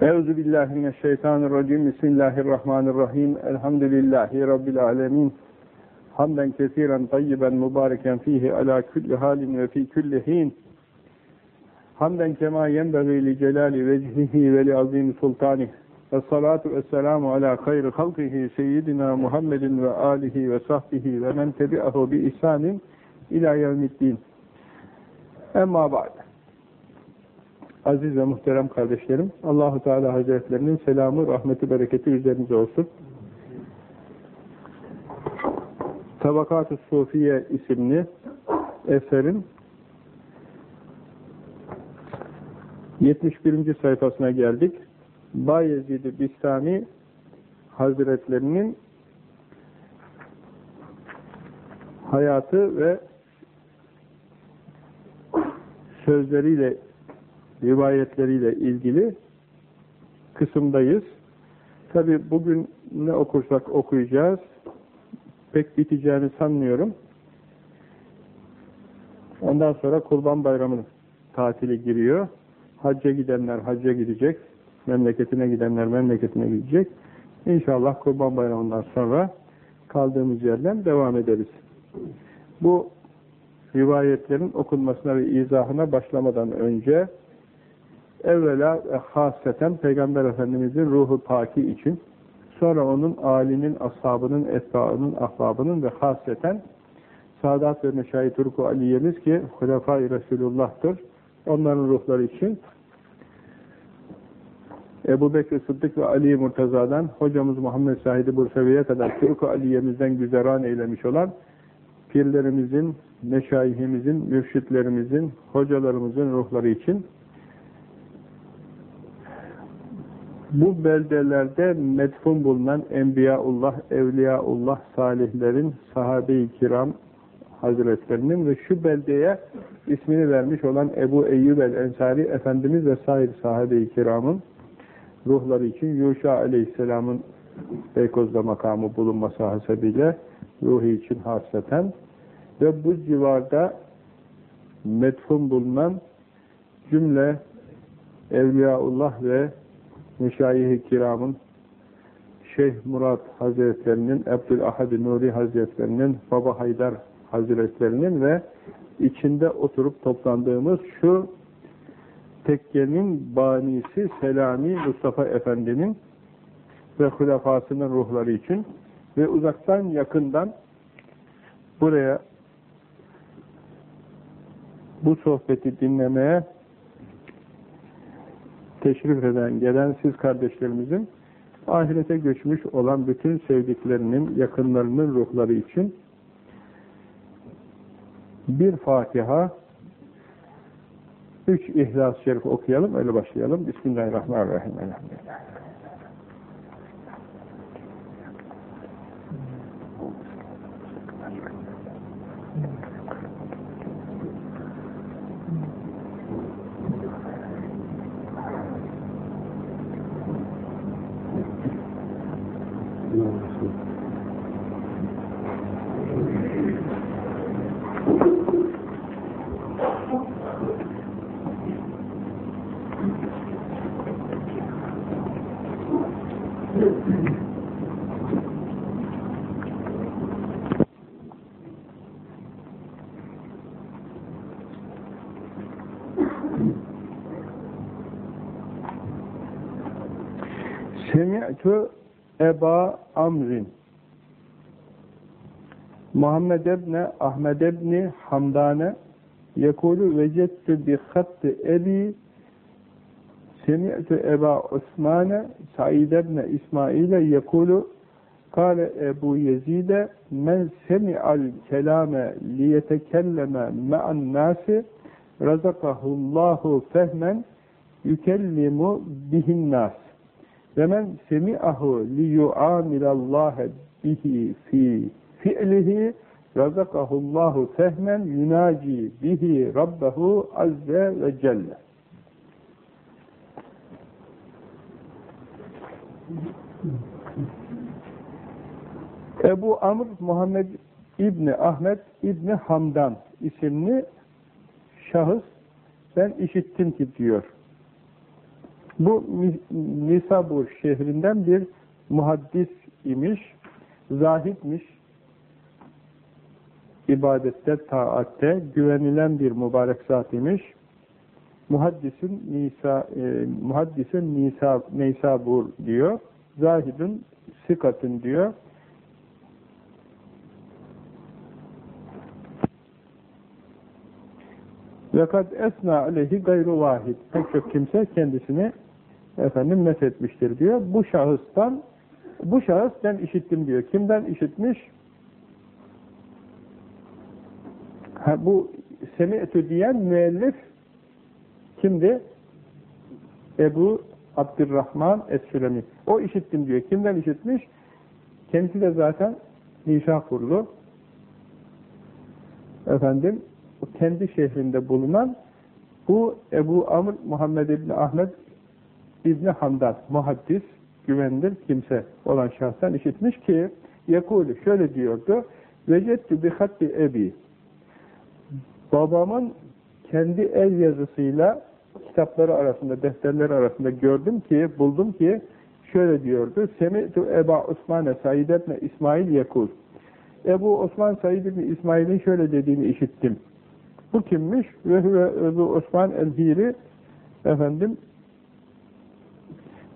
Euzu billahi mineşşeytanirracim. Bismillahirrahmanirrahim. Elhamdülillahi rabbil alamin. Hamden kesiren tayyiben mübareken fihi ala kulli halin ve fi kulli hin. Hamden kema yenbagî li celali vecihihi ve li azim sultanih. Ve salatu ve selamu ala hayri halkihi seyyidina Muhammedin ve alihi ve sahbihi ve men tebi'ahu bi ihsanin ila yevmiddin. Emma ba'd. Aziz ve muhterem kardeşlerim, Allahu Teala Hazretlerinin selamı, rahmeti, bereketi üzerinize olsun. Tabakat-ı Sufiye isimli eserin 71. sayfasına geldik. Bayezid-i Bistami Hazretlerinin hayatı ve sözleriyle rivayetleriyle ilgili kısımdayız. Tabi bugün ne okursak okuyacağız. Pek biteceğini sanmıyorum. Ondan sonra Kurban Bayramı'nın tatili giriyor. Hacca gidenler hacca gidecek. Memleketine gidenler memleketine gidecek. İnşallah Kurban Bayramı'ndan sonra kaldığımız yerden devam ederiz. Bu rivayetlerin okunmasına ve izahına başlamadan önce evvela ve hasreten Peygamber Efendimizin ruhu paki için, sonra onun alinin, ashabının, etbaının, ahbabının ve hasreten Sadat ve Meşayi Turku Aliye'miz ki Hulefai Resulullah'tır. Onların ruhları için Ebu Bekir Sıddık ve Ali Murtaza'dan hocamız Muhammed Sahidi Bursevi'ye kadar Turku Aliye'mizden güzeran eylemiş olan pirlerimizin, meşayihimizin, mürşitlerimizin, hocalarımızın ruhları için bu beldelerde metfun bulunan Enbiyaullah, Evliyaullah, salihlerin, sahabe-i kiram hazretlerinin ve şu beldeye ismini vermiş olan Ebu Eyyub el-Ensari Efendimiz ve sahibi sahabe-i kiramın ruhları için Yuşa aleyhisselamın Beykoz'da makamı bulunması hasebiyle ruhu için hasreten ve bu civarda metfun bulunan cümle Evliyaullah ve Müşayih-i Kiram'ın Şeyh Murat Hazretlerinin, Abdülahad-ı Nuri Hazretlerinin, Baba Haydar Hazretlerinin ve içinde oturup toplandığımız şu tekkenin banisi Selami Mustafa Efendi'nin ve hulafasının ruhları için ve uzaktan yakından buraya bu sohbeti dinlemeye teşrif eden, gelen siz kardeşlerimizin ahirete göçmüş olan bütün sevdiklerinin, yakınlarının ruhları için bir Fatiha, üç İhlas-ı Şerif okuyalım, öyle başlayalım. Bismillahirrahmanirrahim. Elhamdülillah. Semi'tu Eba Amrin. Muhammed ebne Ahmed ebni Hamdane yekulu vecettu bi hattı ebi. Semi'tu Eba Osmane Said ebne İsmail'e yekulu Kale Ebu Yezide men semi'al kelame liyetekelleme me'an nasi razakahullahu fehmen yükellimu bihin nas ve men semi'ahu li yu'amilallâhe bihi fi fi'lihi razakahullahu fehmen yunaci bihi rabbehu azze ve celle. Ebu Amr Muhammed İbni Ahmet İbni Hamdan isimli şahıs ben işittim ki diyor. Bu Nisabur şehrinden bir muhaddis imiş, zahitmiş, ibadette, taatte güvenilen bir mübarek zat imiş. Muhaddisin Nisa e, muhaddisin Nisa Neysabur diyor. Zahidun sikatın diyor. Fakat esna aleyhi gayru vahid. Pek çok kimse kendisini efendim methetmiştir diyor. Bu şahıstan bu şahıs ben işittim diyor. Kimden işitmiş? Ha, bu semi'tü diyen müellif kimdi? Ebu Abdurrahman Es-Sülemi. O işittim diyor. Kimden işitmiş? Kendisi de zaten Nişapurlu. Efendim, kendi şehrinde bulunan bu Ebu Amr Muhammed İbni Ahmet İbni Hamdan, muhaddis, güvenilir kimse olan şahsen işitmiş ki Yekulü şöyle diyordu Vecettü bi hatti ebi babamın kendi el yazısıyla kitapları arasında, defterleri arasında gördüm ki, buldum ki şöyle diyordu. Semi'tu Eba Osman Said ibn İsmail Yekul. Ebu Osman Said ibn İsmail'in şöyle dediğini işittim. Bu kimmiş? Ve Ebu Osman el-Hiri efendim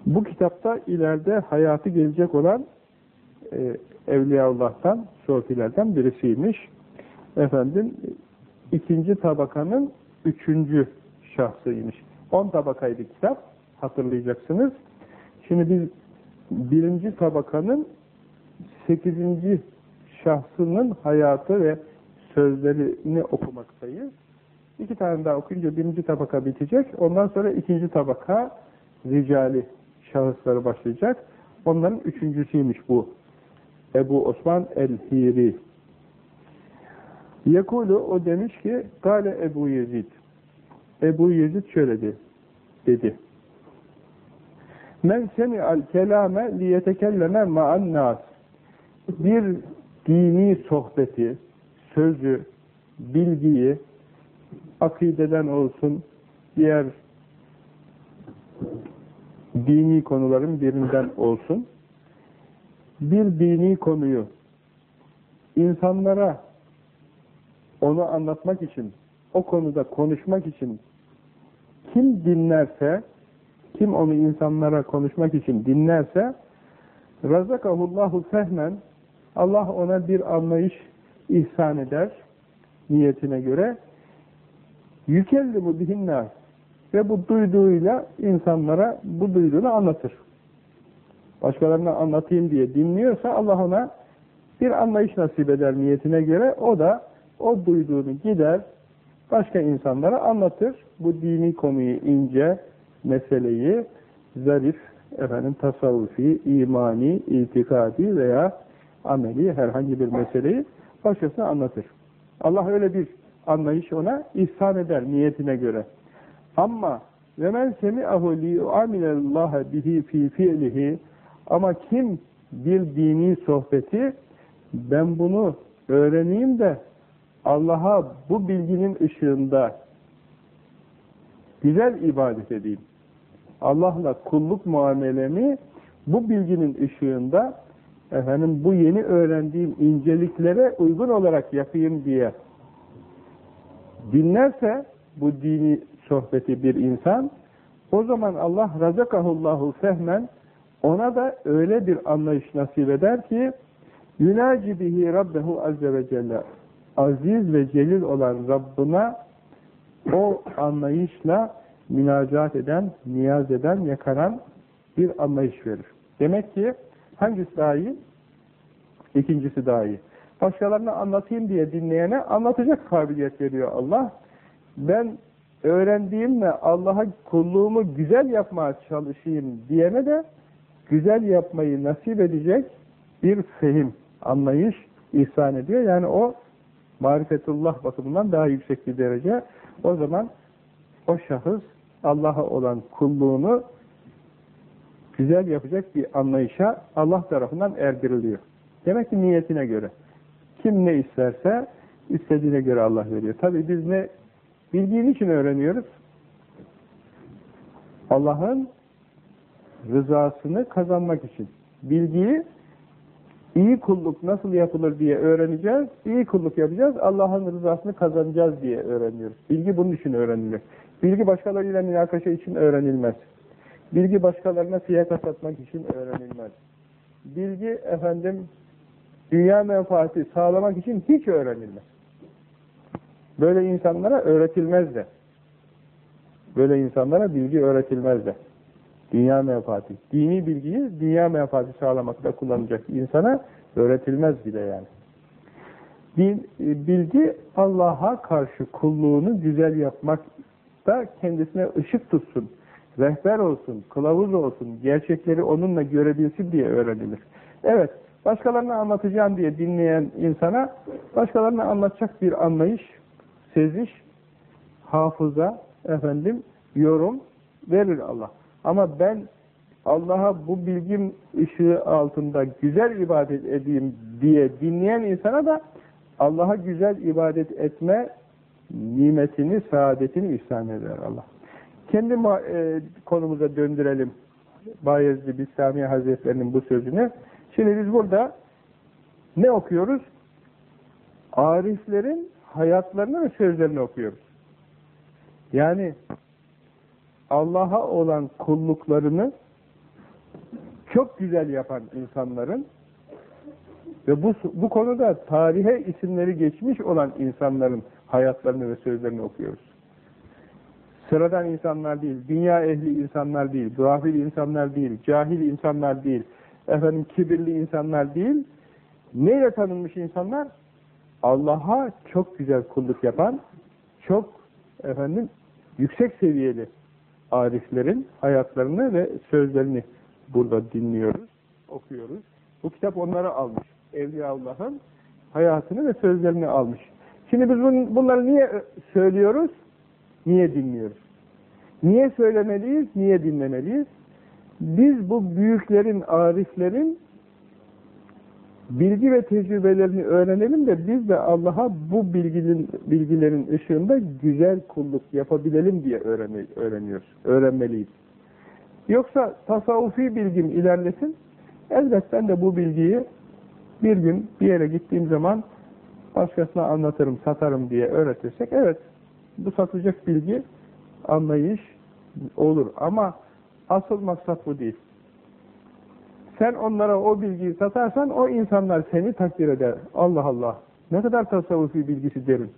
bu kitapta ileride hayatı gelecek olan e, Evliyaullah'tan, sofilerden birisiymiş. Efendim ikinci tabakanın üçüncü şahsıymış. On tabakaydı kitap, hatırlayacaksınız. Şimdi biz birinci tabakanın sekizinci şahsının hayatı ve sözlerini okumaktayız. İki tane daha okuyunca birinci tabaka bitecek. Ondan sonra ikinci tabaka ricali şahısları başlayacak. Onların üçüncüsüymüş bu. Ebu Osman el-Hiri. Yekulu o demiş ki Gale Ebu Yezid Ebu Yezid şöyle dedi. dedi. Men semi'al kelame liyetekelleme ma'an nas bir dini sohbeti, sözü, bilgiyi akideden olsun, diğer dini konuların birinden olsun, bir dini konuyu insanlara onu anlatmak için, o konuda konuşmak için kim dinlerse, kim onu insanlara konuşmak için dinlerse, razakahullahu fehmen, Allah ona bir anlayış ihsan eder, niyetine göre, yükellimu bihinnâs ve bu duyduğuyla insanlara bu duyduğunu anlatır. Başkalarına anlatayım diye dinliyorsa Allah ona bir anlayış nasip eder niyetine göre, o da o duyduğunu gider, başka insanlara anlatır. Bu dini konuyu, ince meseleyi, zarif, efendim, tasavvufi, imani, itikadi veya ameli herhangi bir meseleyi başkasına anlatır. Allah öyle bir anlayış ona ihsan eder niyetine göre. Ama ve men semi'ahu li amilallaha bihi fi fi'lihi ama kim bir dini sohbeti ben bunu öğreneyim de Allah'a bu bilginin ışığında güzel ibadet edeyim. Allah'la kulluk muamelemi bu bilginin ışığında efendim bu yeni öğrendiğim inceliklere uygun olarak yapayım diye dinlerse bu dini sohbeti bir insan o zaman Allah razakahullahu fehmen ona da öyle bir anlayış nasip eder ki yunaci bihi rabbehu azze ve celle aziz ve celil olan Rabbına o anlayışla münacat eden, niyaz eden, yakaran bir anlayış verir. Demek ki hangisi daha iyi? İkincisi daha iyi. Başkalarına anlatayım diye dinleyene anlatacak kabiliyet veriyor Allah. Ben öğrendiğimle Allah'a kulluğumu güzel yapmaya çalışayım diyene de güzel yapmayı nasip edecek bir fehim, anlayış ihsan ediyor. Yani o marifetullah bakımından daha yüksek bir derece. O zaman o şahıs Allah'a olan kulluğunu güzel yapacak bir anlayışa Allah tarafından erdiriliyor. Demek ki niyetine göre. Kim ne isterse istediğine göre Allah veriyor. Tabi biz ne bildiğin için öğreniyoruz? Allah'ın rızasını kazanmak için. Bilgiyi iyi kulluk nasıl yapılır diye öğreneceğiz. İyi kulluk yapacağız. Allah'ın rızasını kazanacağız diye öğreniyoruz. Bilgi bunun için öğrenilir. Bilgi başkalarıyla münakaşa için öğrenilmez. Bilgi başkalarına fiyaka satmak için öğrenilmez. Bilgi efendim dünya menfaati sağlamak için hiç öğrenilmez. Böyle insanlara öğretilmez de. Böyle insanlara bilgi öğretilmez de. Dünya menfaati. Dini bilgiyi dünya menfaati sağlamakta kullanacak insana öğretilmez bile yani. E, bilgi Allah'a karşı kulluğunu güzel yapmakta kendisine ışık tutsun, rehber olsun, kılavuz olsun, gerçekleri onunla görebilsin diye öğrenilir. Evet, başkalarına anlatacağım diye dinleyen insana başkalarına anlatacak bir anlayış, seziş, hafıza, efendim, yorum verir Allah. Ama ben Allah'a bu bilgim ışığı altında güzel ibadet edeyim diye dinleyen insana da Allah'a güzel ibadet etme nimetini, saadetini ihsan eder Allah. Kendi e, konumuza döndürelim Bayezid Bistami Hazretlerinin bu sözünü. Şimdi biz burada ne okuyoruz? Ariflerin hayatlarını ve sözlerini okuyoruz. Yani Allah'a olan kulluklarını çok güzel yapan insanların ve bu, bu konuda tarihe isimleri geçmiş olan insanların hayatlarını ve sözlerini okuyoruz. Sıradan insanlar değil, dünya ehli insanlar değil, gafil insanlar değil, cahil insanlar değil, efendim kibirli insanlar değil. Neyle tanınmış insanlar? Allah'a çok güzel kulluk yapan, çok efendim yüksek seviyeli ariflerin hayatlarını ve sözlerini burada dinliyoruz, okuyoruz. Bu kitap onları almış. Evliyaullah'ın hayatını ve sözlerini almış. Şimdi biz bunları niye söylüyoruz? Niye dinliyoruz? Niye söylemeliyiz? Niye dinlemeliyiz? Biz bu büyüklerin, ariflerin bilgi ve tecrübelerini öğrenelim de biz de Allah'a bu bilginin, bilgilerin ışığında güzel kulluk yapabilelim diye öğreniyoruz, öğrenmeliyiz. Yoksa tasavvufi bilgim ilerlesin, elbet ben de bu bilgiyi bir gün bir yere gittiğim zaman başkasına anlatırım, satarım diye öğretirsek, evet bu satacak bilgi, anlayış olur ama asıl maksat bu değil. Sen onlara o bilgiyi satarsan o insanlar seni takdir eder. Allah Allah. Ne kadar tasavvufi bilgisi derin.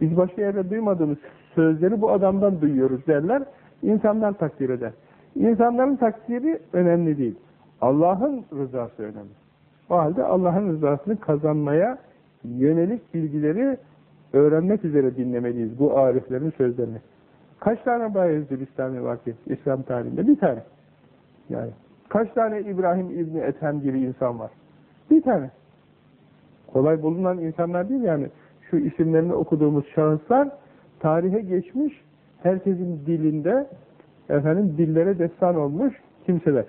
Biz başka yerde duymadığımız sözleri bu adamdan duyuyoruz derler. İnsanlar takdir eder. İnsanların takdiri önemli değil. Allah'ın rızası önemli. O halde Allah'ın rızasını kazanmaya yönelik bilgileri öğrenmek üzere dinlemeliyiz bu ariflerin sözlerini. Kaç tane Bayezid İslami var ki İslam tarihinde? Bir tane. Yani Kaç tane İbrahim İbni Ethem gibi insan var? Bir tane. Kolay bulunan insanlar değil yani. Şu isimlerini okuduğumuz şahıslar tarihe geçmiş, herkesin dilinde efendim dillere destan olmuş kimseler.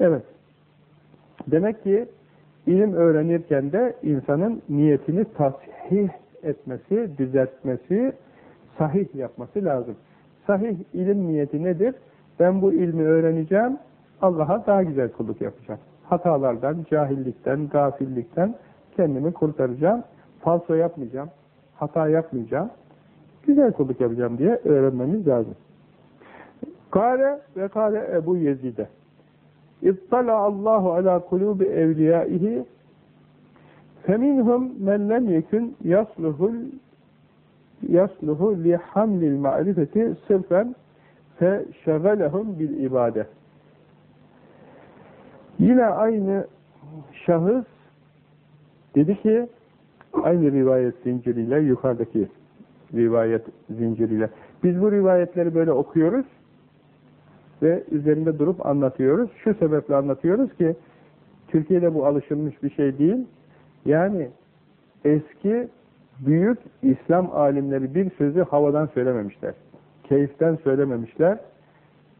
Evet. Demek ki ilim öğrenirken de insanın niyetini tasih etmesi, düzeltmesi, sahih yapması lazım. Sahih ilim niyeti nedir? Ben bu ilmi öğreneceğim, Allah'a daha güzel kulluk yapacağım. Hatalardan, cahillikten, gafillikten kendimi kurtaracağım. Falso yapmayacağım. Hata yapmayacağım. Güzel kulluk yapacağım diye öğrenmemiz lazım. Kale ve kale Ebu Yezid'e İttala Allahu ala kulubi evliyaihi feminhum men lem yekun yasluhul yasluhu li hamlil ma'rifeti sırfen fe şegalehum bil ibadet Yine aynı şahıs dedi ki aynı rivayet zinciriyle yukarıdaki rivayet zinciriyle biz bu rivayetleri böyle okuyoruz ve üzerinde durup anlatıyoruz. Şu sebeple anlatıyoruz ki Türkiye'de bu alışılmış bir şey değil. Yani eski büyük İslam alimleri bir sözü havadan söylememişler. Keyiften söylememişler.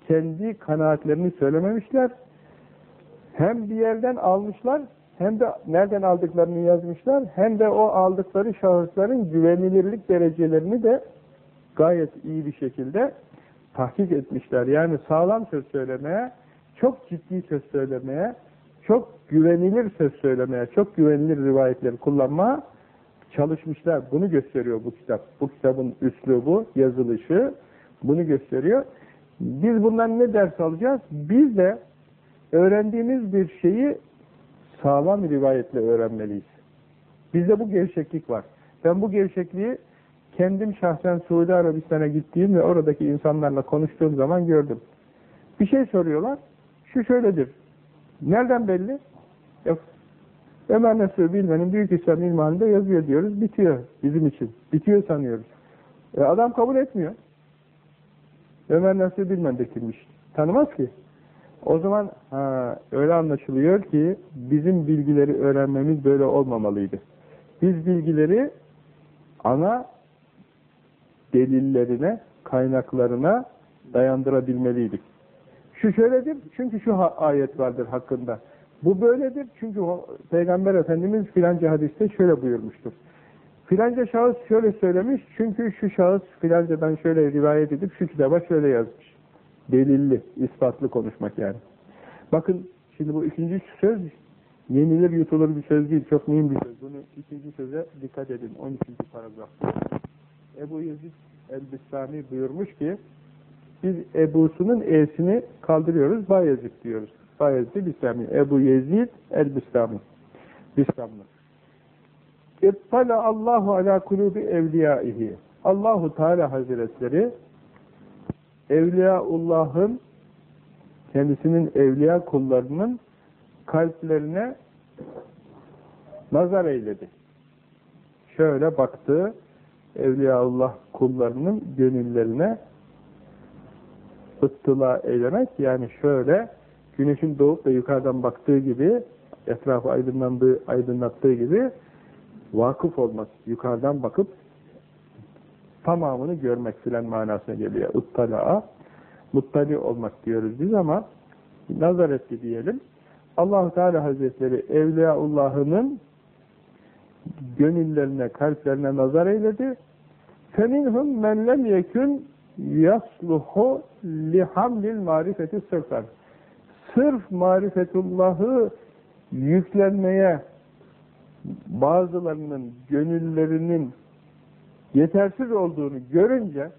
Kendi kanaatlerini söylememişler hem bir yerden almışlar, hem de nereden aldıklarını yazmışlar, hem de o aldıkları şahısların güvenilirlik derecelerini de gayet iyi bir şekilde tahkik etmişler. Yani sağlam söz söylemeye çok ciddi söz söylemeye, çok güvenilir söz söylemeye, çok güvenilir rivayetleri kullanmaya çalışmışlar. Bunu gösteriyor bu kitap. Bu kitabın üslubu, yazılışı bunu gösteriyor. Biz bundan ne ders alacağız? Biz de öğrendiğimiz bir şeyi sağlam rivayetle öğrenmeliyiz. Bizde bu gevşeklik var. Ben bu gevşekliği kendim şahsen Suudi Arabistan'a gittiğim ve oradaki insanlarla konuştuğum zaman gördüm. Bir şey soruyorlar, şu şöyledir. Nereden belli? Yok. Ömer Nasuh Bilmen'in Büyük İslam İlmihalinde yazıyor diyoruz, bitiyor bizim için. Bitiyor sanıyoruz. E adam kabul etmiyor. Ömer Nasuh Bilmen de kimmiş? Tanımaz ki. O zaman ha, öyle anlaşılıyor ki bizim bilgileri öğrenmemiz böyle olmamalıydı. Biz bilgileri ana delillerine, kaynaklarına dayandırabilmeliydik. Şu şöyledir, çünkü şu ayet vardır hakkında. Bu böyledir, çünkü Peygamber Efendimiz filanca hadiste şöyle buyurmuştur. Filanca şahıs şöyle söylemiş, çünkü şu şahıs filancadan şöyle rivayet edip şu kitaba şöyle yazmış. Delilli, ispatlı konuşmak yani. Bakın, şimdi bu ikinci söz yenilir yutulur bir söz değil, çok mühim bir söz. Bunu ikinci söze dikkat edin, 12. paragraf. Ebu Yezid el-Bistami buyurmuş ki, biz Ebu'sunun E'sini kaldırıyoruz, Bayezid diyoruz. Bayezid Bistami, Ebu Yezid el-Bistami. Bistamlı. İttala Allahu ala kulubi evliyaihi. Allahu Teala Hazretleri Evliyaullah'ın kendisinin evliya kullarının kalplerine nazar eyledi. Şöyle baktı, Evliyaullah kullarının gönüllerine ıttıla eylemek, yani şöyle güneşin doğup da yukarıdan baktığı gibi, etrafı aydınlandığı, aydınlattığı gibi vakıf olmak, yukarıdan bakıp tamamını görmek filan manasına geliyor. Ittala'a, muttali olmak diyoruz biz ama nazar etti diyelim. allah Teala Hazretleri Evliyaullah'ının gönüllerine, kalplerine nazar eyledi. فَمِنْهُمْ مَنْ لَمْ يَكُنْ يَصْلُحُ لِحَمْلِ الْمَعْرِفَةِ sırfan. Sırf marifetullahı yüklenmeye bazılarının gönüllerinin yetersiz olduğunu görünce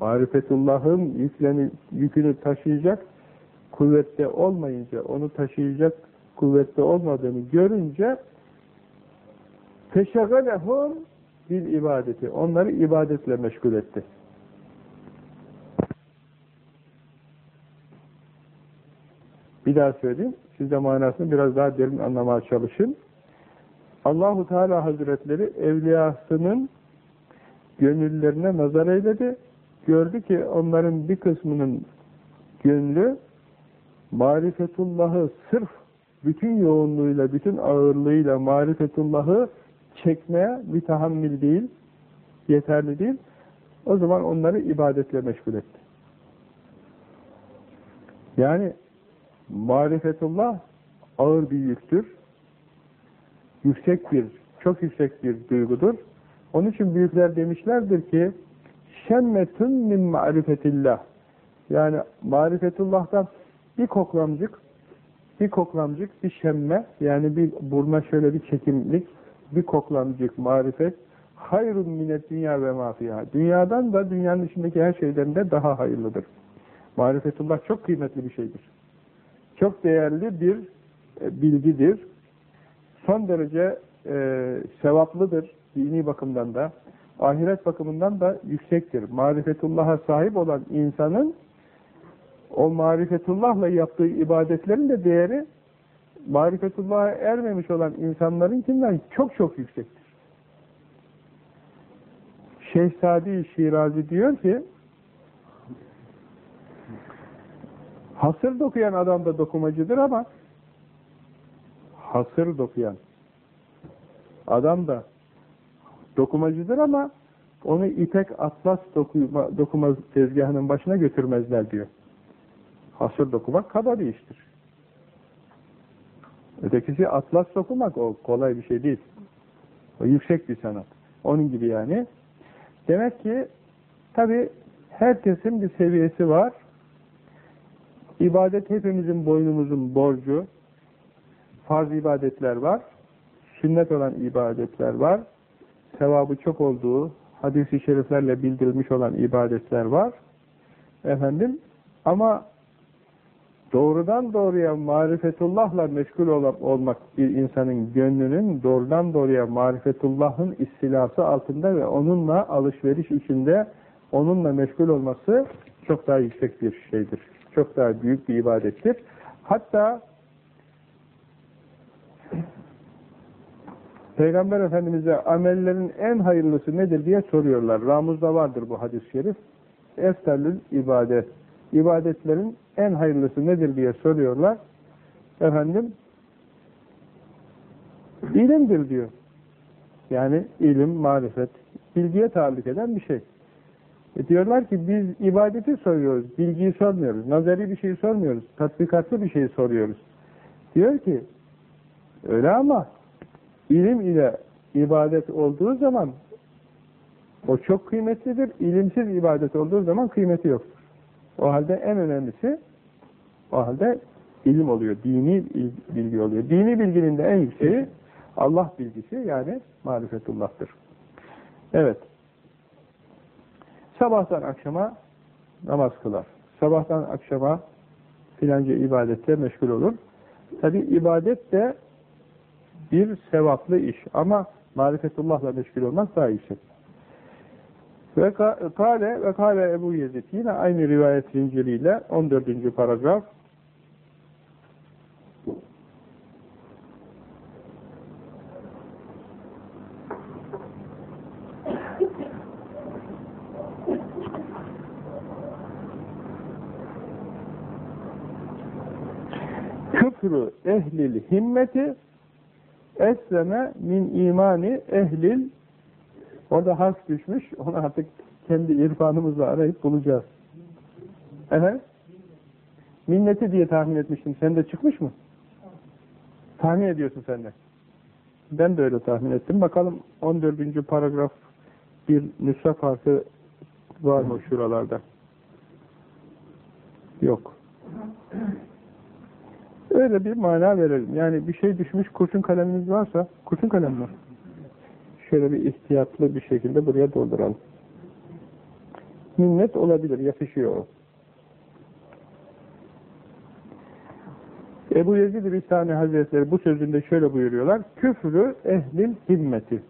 marifetullahın yüklerini, yükünü taşıyacak kuvvette olmayınca, onu taşıyacak kuvvette olmadığını görünce feşegalehum bil ibadeti. Onları ibadetle meşgul etti. Bir daha söyleyeyim. Siz de manasını biraz daha derin anlamaya çalışın. Allahu Teala Hazretleri evliyasının gönüllerine nazar eyledi. Gördü ki onların bir kısmının gönlü marifetullahı sırf bütün yoğunluğuyla, bütün ağırlığıyla marifetullahı çekmeye bir tahammül değil, yeterli değil. O zaman onları ibadetle meşgul etti. Yani marifetullah ağır bir yüktür. Yüksek bir, çok yüksek bir duygudur. Onun için büyükler demişlerdir ki şemmetun min marifetillah yani marifetullah'tan bir koklamcık bir koklamcık, bir şemme yani bir burma şöyle bir çekimlik bir koklamcık marifet hayrun minet dünya ve mafiha. Dünyadan da dünyanın içindeki her şeyden de daha hayırlıdır. Marifetullah çok kıymetli bir şeydir. Çok değerli bir e, bilgidir. Son derece e, sevaplıdır dini bakımdan da, ahiret bakımından da yüksektir. Marifetullah'a sahip olan insanın o marifetullahla yaptığı ibadetlerin de değeri marifetullah'a ermemiş olan insanlarınkinden çok çok yüksektir. Şehzadi Şirazi diyor ki hasır dokuyan adam da dokumacıdır ama hasır dokuyan adam da dokumacıdır ama onu ipek atlas dokuma, dokuma tezgahının başına götürmezler diyor. Hasır dokumak kaba bir iştir. Ötekisi atlas dokumak o kolay bir şey değil. O yüksek bir sanat. Onun gibi yani. Demek ki tabi herkesin bir seviyesi var. İbadet hepimizin boynumuzun borcu. Farz ibadetler var. Sünnet olan ibadetler var. Sevabı çok olduğu hadis-i şeriflerle bildirilmiş olan ibadetler var. Efendim ama doğrudan doğruya marifetullahla meşgul olmak bir insanın gönlünün doğrudan doğruya marifetullahın istilası altında ve onunla alışveriş içinde onunla meşgul olması çok daha yüksek bir şeydir. Çok daha büyük bir ibadettir. Hatta Peygamber Efendimiz'e amellerin en hayırlısı nedir diye soruyorlar. Ramuz'da vardır bu hadis-i şerif. Eftalül ibadet. İbadetlerin en hayırlısı nedir diye soruyorlar. Efendim ilimdir diyor. Yani ilim, marifet, bilgiye tahallük eden bir şey. E diyorlar ki biz ibadeti soruyoruz, bilgiyi sormuyoruz, nazari bir şey sormuyoruz, tatbikatlı bir şey soruyoruz. Diyor ki, öyle ama ilim ile ibadet olduğu zaman o çok kıymetlidir, ilimsiz ibadet olduğu zaman kıymeti yoktur. O halde en önemlisi, o halde ilim oluyor, dini bilgi oluyor. Dini bilginin de en yükseği Allah bilgisi yani marifetullah'tır. Evet. Sabahtan akşama namaz kılar. Sabahtan akşama filanca ibadette meşgul olur. Tabi ibadet de bir sevaplı iş ama marifetullahla meşgul olmak daha yüksek. Ve kale ve kale Ebu Yezid yine aynı rivayet zinciriyle 14. paragraf küfrü ehlil himmeti esleme min imani ehlil. Orada harf düşmüş. Onu artık kendi irfanımızla arayıp bulacağız. Efendim minneti diye tahmin etmiştim. Sen de çıkmış mı? Tahmin ediyorsun sen de. Ben de öyle tahmin ettim. Bakalım 14. paragraf bir nüsha farkı var mı şuralarda? Yok Öyle bir mana verelim. Yani bir şey düşmüş kurşun kalemimiz varsa, kurşun kalem mi? Şöyle bir ihtiyatlı bir şekilde buraya dolduralım. Minnet olabilir, yakışıyor o. Ebu Yezid-i Bistani Hazretleri bu sözünde şöyle buyuruyorlar. Küfrü ehlil himmeti.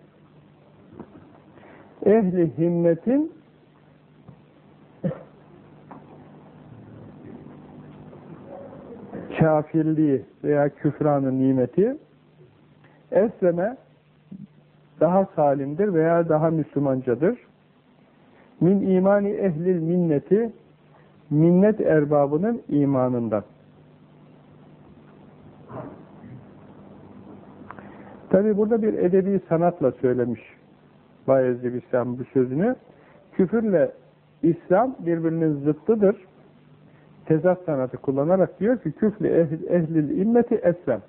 Ehli himmetin kafirliği veya küfranın nimeti esleme daha salimdir veya daha Müslümancadır. Min imani ehlil minneti minnet erbabının imanından. Tabi burada bir edebi sanatla söylemiş Bayezid İslam bu sözünü. Küfürle İslam birbirinin zıttıdır tezat sanatı kullanarak diyor ki küflü ehl, ehlil immeti eslem.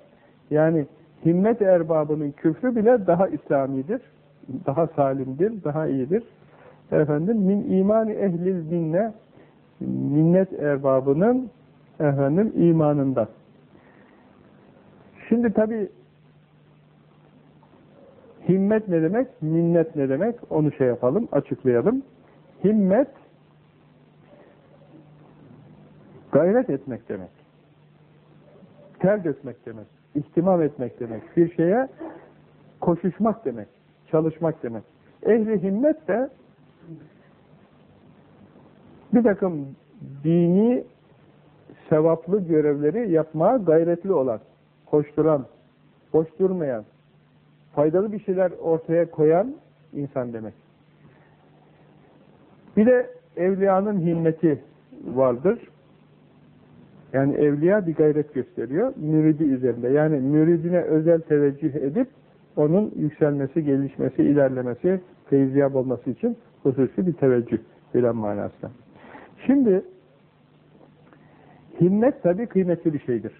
Yani himmet erbabının küfrü bile daha İslamidir, daha salimdir, daha iyidir. Efendim min imani ehlil minne minnet erbabının efendim imanından. Şimdi tabi himmet ne demek, minnet ne demek onu şey yapalım, açıklayalım. Himmet Gayret etmek demek. Ter dökmek demek. İhtimam etmek demek. Bir şeye koşuşmak demek. Çalışmak demek. Ehli himmet de bir takım dini sevaplı görevleri yapmaya gayretli olan, koşturan, boş durmayan, faydalı bir şeyler ortaya koyan insan demek. Bir de evliyanın himmeti vardır. Yani evliya bir gayret gösteriyor, müridi üzerinde. Yani müridine özel teveccüh edip onun yükselmesi, gelişmesi, ilerlemesi, feyziyab olması için hususi bir teveccüh filan manasında. Şimdi himmet tabi kıymetli bir şeydir.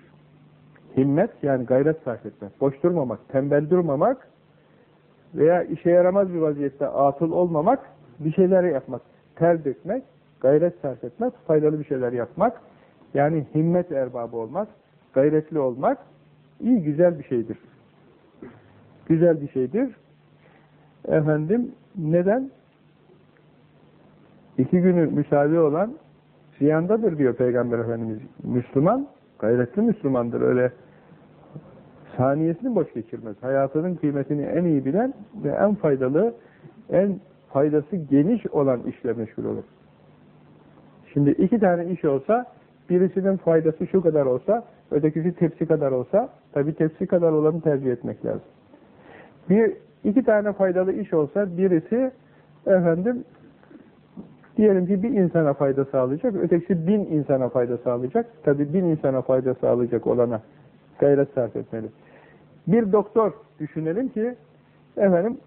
Himmet yani gayret sarf etmek, boş durmamak, tembel durmamak veya işe yaramaz bir vaziyette atıl olmamak, bir şeyler yapmak, ter dökmek, gayret sarf etmek, faydalı bir şeyler yapmak, Yani himmet erbabı olmak, gayretli olmak iyi, güzel bir şeydir. Güzel bir şeydir. Efendim, neden? İki günü müsaade olan ziyandadır diyor Peygamber Efendimiz. Müslüman, gayretli Müslümandır. Öyle saniyesini boş geçirmez. Hayatının kıymetini en iyi bilen ve en faydalı, en faydası geniş olan işle meşgul olur. Şimdi iki tane iş olsa, birisinin faydası şu kadar olsa, ötekisi tepsi kadar olsa, tabi tepsi kadar olanı tercih etmek lazım. Bir, iki tane faydalı iş olsa, birisi efendim Diyelim ki bir insana fayda sağlayacak, ötekisi bin insana fayda sağlayacak. Tabi bin insana fayda sağlayacak olana gayret sarf etmeli. Bir doktor düşünelim ki, efendim,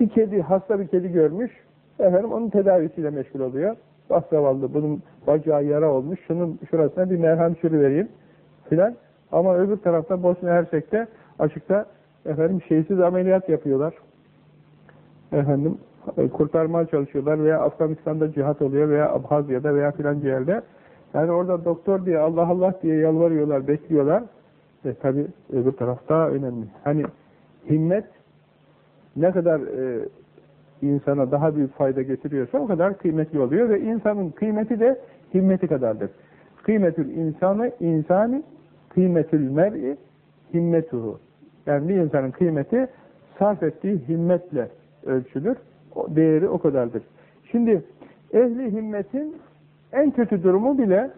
bir kedi, hasta bir kedi görmüş, efendim onun tedavisiyle meşgul oluyor. Bak zavallı, bunun bacağı yara olmuş, şunun şurasına bir merhem vereyim filan. Ama öbür tarafta Bosna Hersek'te açıkta efendim şeysiz ameliyat yapıyorlar. Efendim e, kurtarmaya çalışıyorlar veya Afganistan'da cihat oluyor veya Abhazya'da veya filanca yerde. Yani orada doktor diye Allah Allah diye yalvarıyorlar, bekliyorlar. E tabi öbür taraf daha önemli. Hani himmet ne kadar e, insana daha büyük fayda getiriyorsa o kadar kıymetli oluyor ve insanın kıymeti de himmeti kadardır. Kıymetül insanı insani kıymetül mer'i himmetuhu. Yani bir insanın kıymeti sarf ettiği himmetle ölçülür değeri o kadardır. Şimdi ehli himmetin en kötü durumu bile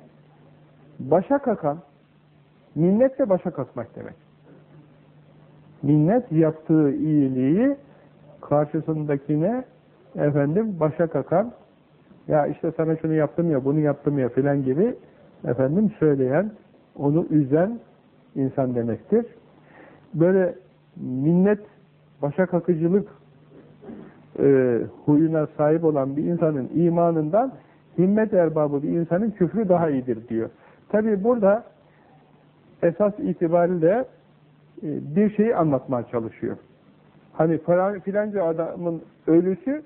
başa kakan, minnetle başa kalkmak demek. Minnet yaptığı iyiliği karşısındakine efendim başa kakan ya işte sana şunu yaptım ya bunu yaptım ya filan gibi efendim söyleyen onu üzen insan demektir. Böyle minnet başa kakıcılık e, huyuna sahip olan bir insanın imanından himmet erbabı bir insanın küfrü daha iyidir diyor. Tabi burada esas itibariyle e, bir şeyi anlatmaya çalışıyor. Hani filanca adamın ölüsü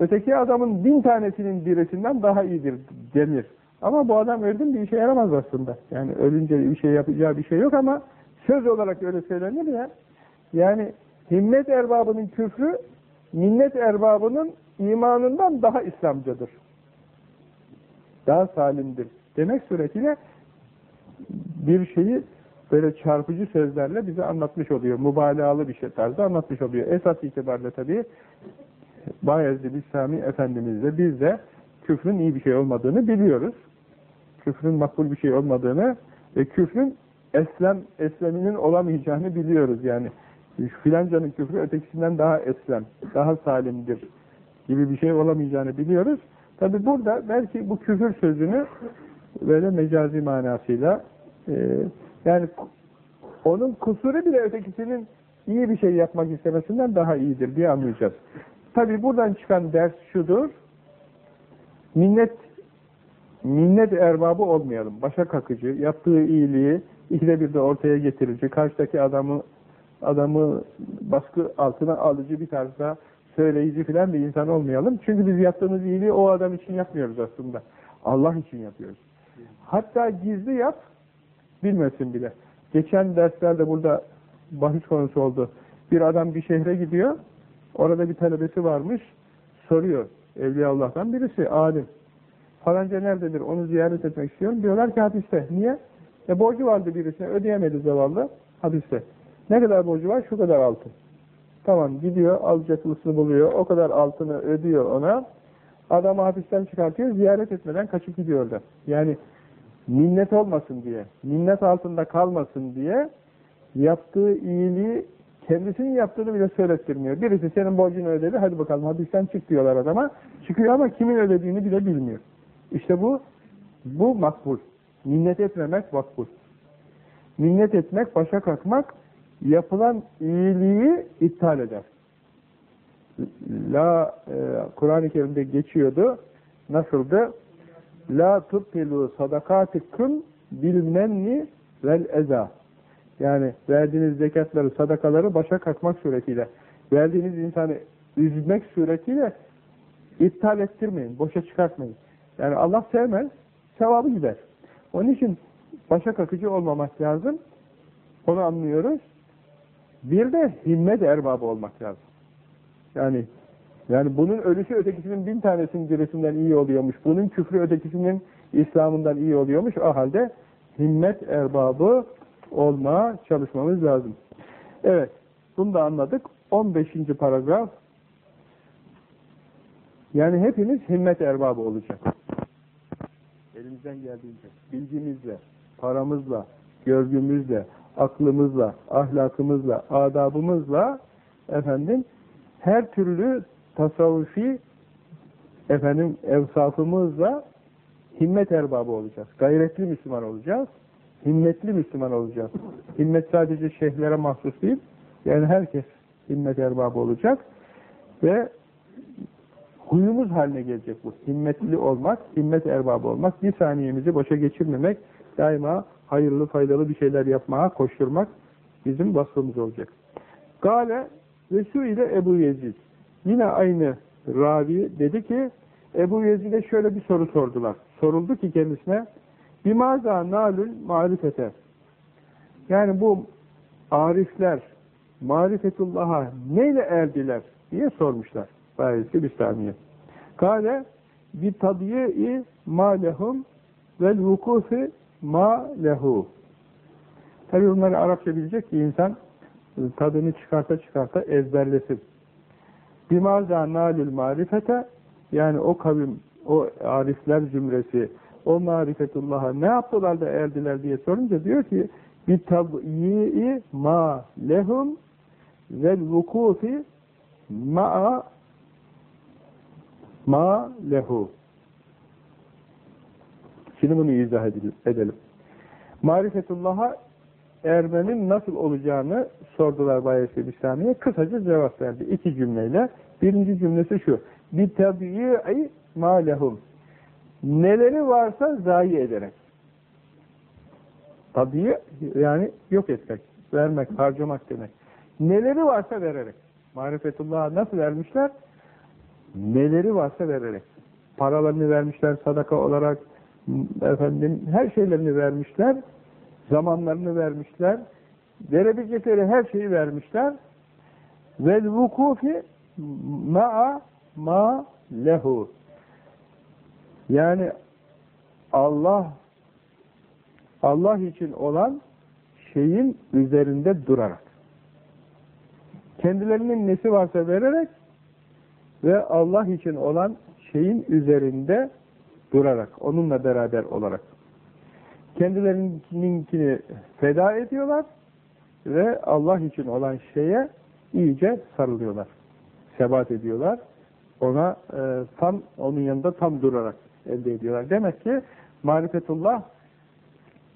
öteki adamın bin tanesinin birisinden daha iyidir denir. Ama bu adam öldü bir işe yaramaz aslında. Yani ölünce bir şey yapacağı bir şey yok ama söz olarak öyle söylenir ya. Yani himmet erbabının küfrü minnet erbabının imanından daha İslamcadır. Daha salimdir. Demek suretiyle bir şeyi böyle çarpıcı sözlerle bize anlatmış oluyor. Mübalağalı bir şey tarzda anlatmış oluyor. Esas itibariyle tabii Bayezid Bistami Efendimiz de biz de küfrün iyi bir şey olmadığını biliyoruz. Küfrün makbul bir şey olmadığını ve küfrün eslem, esleminin olamayacağını biliyoruz yani filancanın küfrü ötekisinden daha eslem, daha salimdir gibi bir şey olamayacağını biliyoruz. Tabi burada belki bu küfür sözünü böyle mecazi manasıyla e, yani onun kusuru bile ötekisinin iyi bir şey yapmak istemesinden daha iyidir diye anlayacağız. Tabi buradan çıkan ders şudur, minnet minnet erbabı olmayalım. Başa kakıcı, yaptığı iyiliği ikide bir de ortaya getirici, karşıdaki adamı adamı baskı altına alıcı bir tarzda söyleyici filan bir insan olmayalım. Çünkü biz yaptığımız iyiliği o adam için yapmıyoruz aslında. Allah için yapıyoruz. Hatta gizli yap, bilmesin bile. Geçen derslerde burada bahis konusu oldu. Bir adam bir şehre gidiyor, orada bir talebesi varmış, soruyor. Evliya Allah'tan birisi, alim. Falanca nerededir, onu ziyaret etmek istiyorum. Diyorlar ki hapiste. Niye? E borcu vardı birisine, ödeyemedi zavallı, hapiste. Ne kadar borcu var? Şu kadar altın. Tamam gidiyor, alacaklısını buluyor. O kadar altını ödüyor ona. Adamı hapisten çıkartıyor, ziyaret etmeden kaçıp gidiyor da. Yani minnet olmasın diye, minnet altında kalmasın diye yaptığı iyiliği kendisinin yaptığını bile söylettirmiyor. Birisi senin borcunu ödedi, hadi bakalım hapisten çık diyorlar adama. Çıkıyor ama kimin ödediğini bile bilmiyor. İşte bu, bu makbul. Minnet etmemek makbul. Minnet etmek, başa kalkmak yapılan iyiliği iptal eder. La e, Kur'an-ı Kerim'de geçiyordu. Nasıldı? La tubtilu sadakatikum bil menni vel eza. Yani verdiğiniz zekatları, sadakaları başa kalkmak suretiyle, verdiğiniz insanı üzmek suretiyle iptal ettirmeyin, boşa çıkartmayın. Yani Allah sevmez, sevabı gider. Onun için başa kakıcı olmamak lazım. Onu anlıyoruz. Bir de himmet erbabı olmak lazım. Yani yani bunun ölüsü ötekisinin bin tanesinin dirisinden iyi oluyormuş. Bunun küfrü ötekisinin İslam'ından iyi oluyormuş. O halde himmet erbabı olmaya çalışmamız lazım. Evet. Bunu da anladık. 15. paragraf yani hepimiz himmet erbabı olacak. Elimizden geldiğince, bilgimizle, paramızla, görgümüzle, aklımızla, ahlakımızla, adabımızla efendim her türlü tasavvufi efendim evsafımızla himmet erbabı olacağız. Gayretli Müslüman olacağız. Himmetli Müslüman olacağız. Himmet sadece şeyhlere mahsus değil. Yani herkes himmet erbabı olacak. Ve huyumuz haline gelecek bu. Himmetli olmak, himmet erbabı olmak, bir saniyemizi boşa geçirmemek, daima hayırlı, faydalı bir şeyler yapmaya koşturmak bizim vasfımız olacak. Gale şu ile Ebu Yezid. Yine aynı ravi dedi ki, Ebu Yezid'e şöyle bir soru sordular. Soruldu ki kendisine, Bimaza nalül marifete. Yani bu arifler, marifetullah'a neyle erdiler diye sormuşlar. Bayezid Bistamiye. Kale bi tabi'i ma lehum vel vukufi ma lehu. Tabi bunları Arapça bilecek ki insan tadını çıkarta çıkarta ezberlesin. Bimaza nalül marifete yani o kavim, o arifler zümresi, o marifetullah'a ne yaptılar da erdiler diye sorunca diyor ki bi tabi'i ma lehum vel vukufi ma'a ma lehu. Şimdi bunu izah edelim. Marifetullah'a Ermenin nasıl olacağını sordular Bayezid Bistami'ye. Kısaca cevap verdi. İki cümleyle. Birinci cümlesi şu. Bir tabi'i malehum. Neleri varsa zayi ederek. Tabii yani yok etmek, vermek, harcamak demek. Neleri varsa vererek. Marifetullah'a nasıl vermişler? Neleri varsa vererek. Paralarını vermişler sadaka olarak, efendim her şeylerini vermişler zamanlarını vermişler, verebilecekleri her şeyi vermişler. Vel vukufi ma'a ma lehu. Yani Allah Allah için olan şeyin üzerinde durarak. Kendilerinin nesi varsa vererek ve Allah için olan şeyin üzerinde durarak, onunla beraber olarak. Kendilerinkini feda ediyorlar ve Allah için olan şeye iyice sarılıyorlar. Sebat ediyorlar. Ona e, tam, onun yanında tam durarak elde ediyorlar. Demek ki marifetullah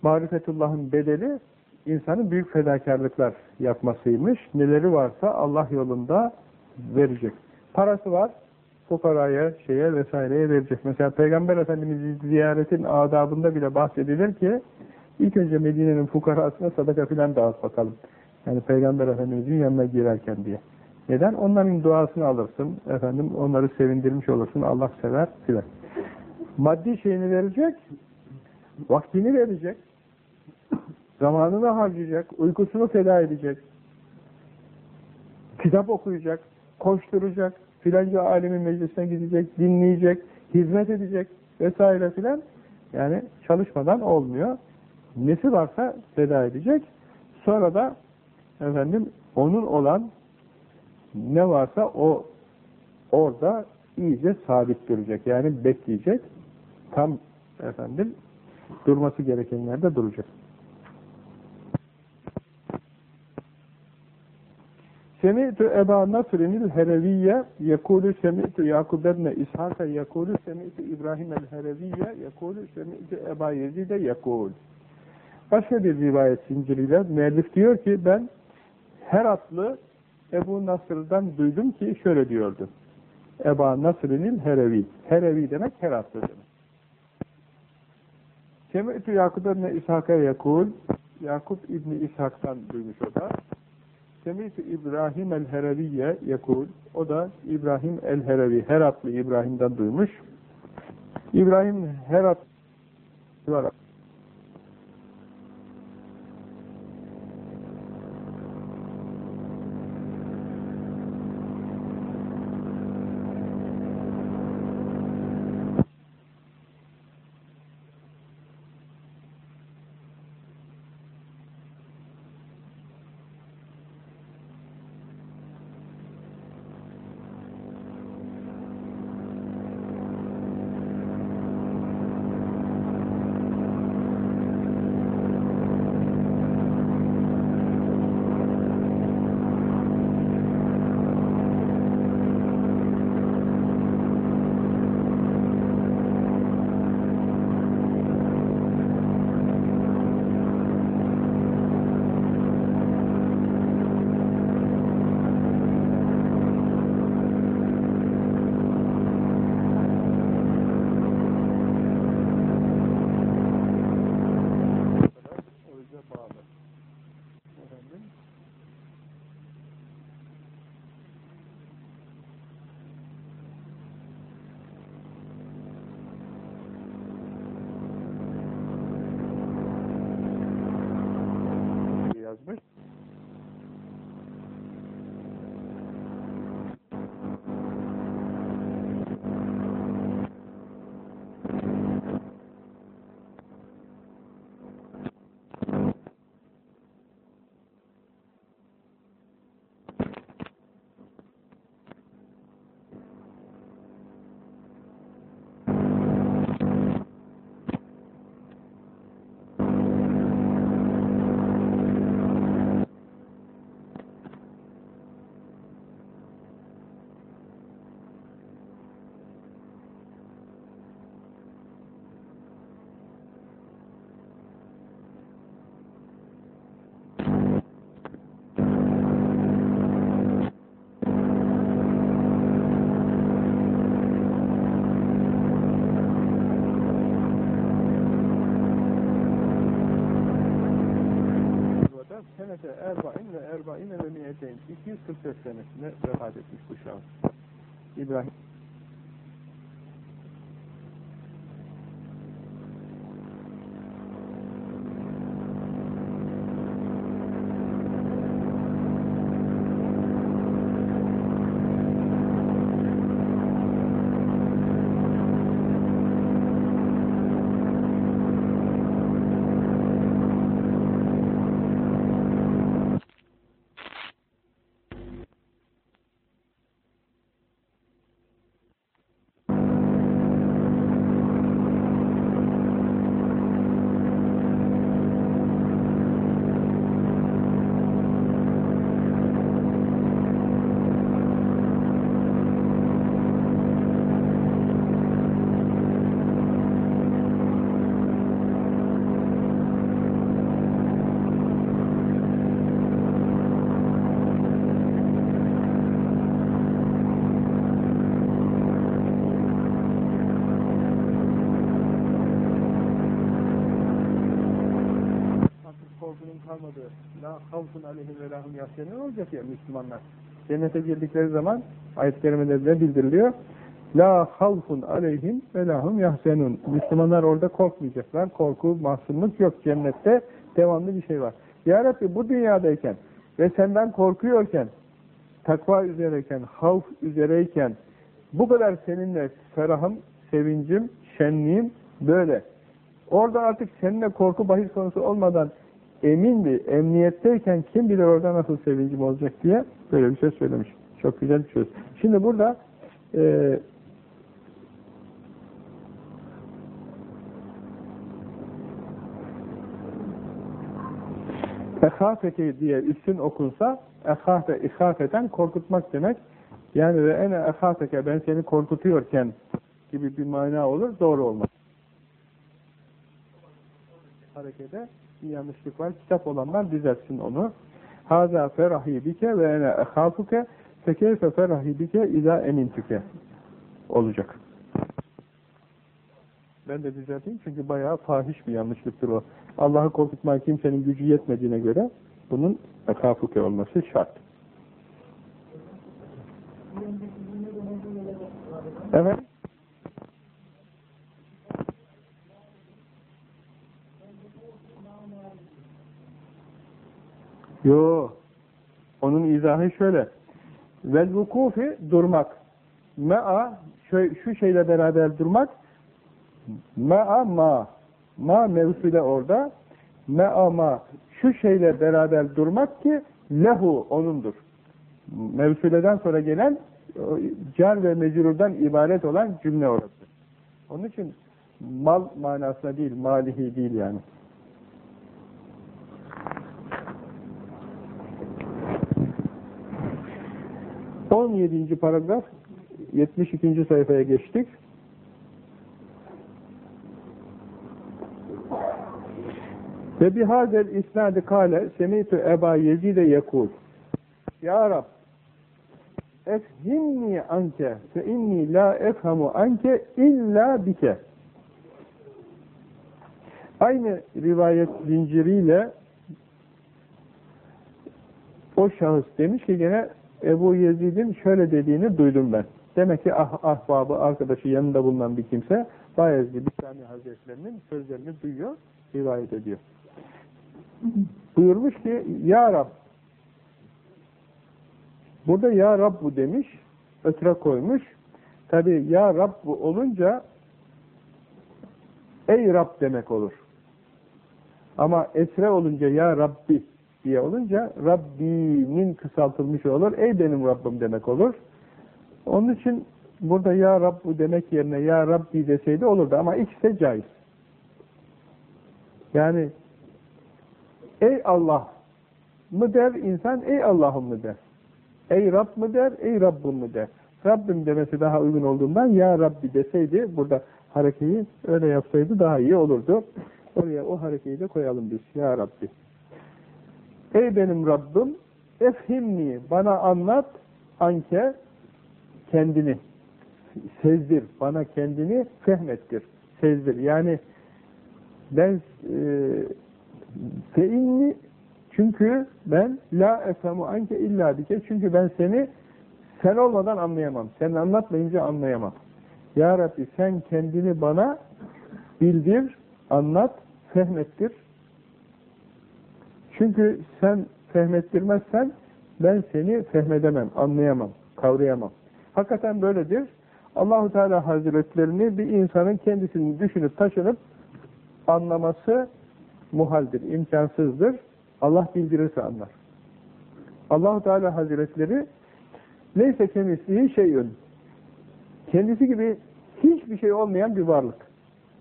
marifetullah'ın bedeli insanın büyük fedakarlıklar yapmasıymış. Neleri varsa Allah yolunda verecek. Parası var, fukaraya, şeye vesaireye verecek. Mesela Peygamber Efendimiz ziyaretin adabında bile bahsedilir ki ilk önce Medine'nin fukarasına sadaka filan dağıt bakalım. Yani Peygamber Efendimiz'in yanına girerken diye. Neden? Onların duasını alırsın, efendim onları sevindirmiş olursun, Allah sever filan. Maddi şeyini verecek, vaktini verecek, zamanını harcayacak, uykusunu feda edecek, kitap okuyacak, koşturacak, filanca alemin meclisine gidecek, dinleyecek, hizmet edecek vesaire filan. Yani çalışmadan olmuyor. Nesi varsa feda edecek. Sonra da efendim onun olan ne varsa o orada iyice sabit duracak. Yani bekleyecek. Tam efendim durması gerekenlerde duracak. Semi'tu Eba Nasrinil Hereviyye yekulu semi'tu Yakub ebne İshak'a yekulu semi'tu İbrahim el Hereviyye yekulu semi'tu Eba Yezid'e yekul. Başka bir rivayet zinciriyle müellif diyor ki ben Heratlı Ebu Nasr'dan duydum ki şöyle diyordu. Eba Nasrinil Herevi. Herevi demek Heratlı demek. Semi'tu Yakub ebne İshak'a yekul. Yakup İbni İshak'tan duymuş o da. Semih İbrahim el-Hereviye yakul. O da İbrahim el-Herevi, Heratlı İbrahim'den duymuş. İbrahim Herat ilgisi senete erba'in ve erba'ine ve miyeteyn 244 senesinde vefat etmiş bu şahıs. İbrahim kalmadığı la havfun aleyhim ve lahum yahsenun olacak ya Müslümanlar. Cennete girdikleri zaman ayet-i kerimelerde bildiriliyor. La havfun aleyhim ve lahum yahsenun. Müslümanlar orada korkmayacaklar. Korku, mahzunluk yok cennette. Devamlı bir şey var. Ya Rabbi bu dünyadayken ve senden korkuyorken, takva üzereyken, havf üzereyken bu kadar seninle ferahım, sevincim, şenliğim böyle. Orada artık seninle korku bahis konusu olmadan emin bir emniyetteyken kim bilir orada nasıl sevincim olacak diye böyle bir şey söylemiş. Çok güzel bir söz. Şimdi burada e, ehafeti diye üstün okunsa ehafe, ihafeten korkutmak demek. Yani ve ene ehafeke ben seni korkutuyorken gibi bir mana olur. Doğru olmaz. Harekede bir yanlışlık var. Kitap olanlar düzeltsin onu. Haza ferahi bike ve ene ehafuke fekeyfe ferahi bike izâ emintüke olacak. Ben de düzelteyim çünkü bayağı fahiş bir yanlışlıktır o. Allah'ı korkutmaya kimsenin gücü yetmediğine göre bunun ekafuke olması şart. Evet. Yo. Onun izahı şöyle. Vel vukufi durmak. Me'a şu, şeyle beraber durmak. Me'a ma. Ma mevsule orada. Me'a ma. Şu şeyle beraber durmak ki lehu onundur. Mevsuleden sonra gelen car ve mecrurdan ibaret olan cümle orası. Onun için mal manasına değil, malihi değil yani. On yedinci paragraf, yetmiş ikinci sayfaya geçtik. Ve bihazel isnadi kale semitu Eba Yezide yekul Ya Rab efhimni anke fe inni la efhamu anke illa bike Aynı rivayet zinciriyle o şahıs demiş ki gene Ebu Yezid'in şöyle dediğini duydum ben. Demek ki ah, ahbabı, arkadaşı yanında bulunan bir kimse Bayezid Bistami Hazretlerinin sözlerini duyuyor, rivayet ediyor. Buyurmuş ki Ya Rab burada Ya Rabbu demiş, ötre koymuş. Tabi Ya Rabbu olunca Ey Rab demek olur. Ama esre olunca ya Rabbi diye olunca Rabbi'nin kısaltılmış olur. Ey benim Rabbim demek olur. Onun için burada ya Rabbu demek yerine ya Rabbi deseydi olurdu ama ikisi de caiz. Yani ey Allah mı der insan ey Allah'ım mı der. Ey Rab mı der ey Rabbim mı der. Rabbim demesi daha uygun olduğundan ya Rabbi deseydi burada harekeyi öyle yapsaydı daha iyi olurdu. Oraya o harekeyi de koyalım biz. Ya Rabbi. Ey benim Rabbim efhimni bana anlat anke kendini sezdir. Bana kendini fehmettir. Sezdir. Yani ben e, feinni çünkü ben la efhemu anke illa dike çünkü ben seni sen olmadan anlayamam. Sen anlatmayınca anlayamam. Ya Rabbi sen kendini bana bildir, anlat, fehmettir. Çünkü sen fehmettirmezsen ben seni fehmedemem, anlayamam, kavrayamam. Hakikaten böyledir. Allahu Teala Hazretlerini bir insanın kendisini düşünüp taşınıp anlaması muhaldir, imkansızdır. Allah bildirirse anlar. Allahu Teala Hazretleri neyse kemisliği şeyün kendisi gibi hiçbir şey olmayan bir varlık.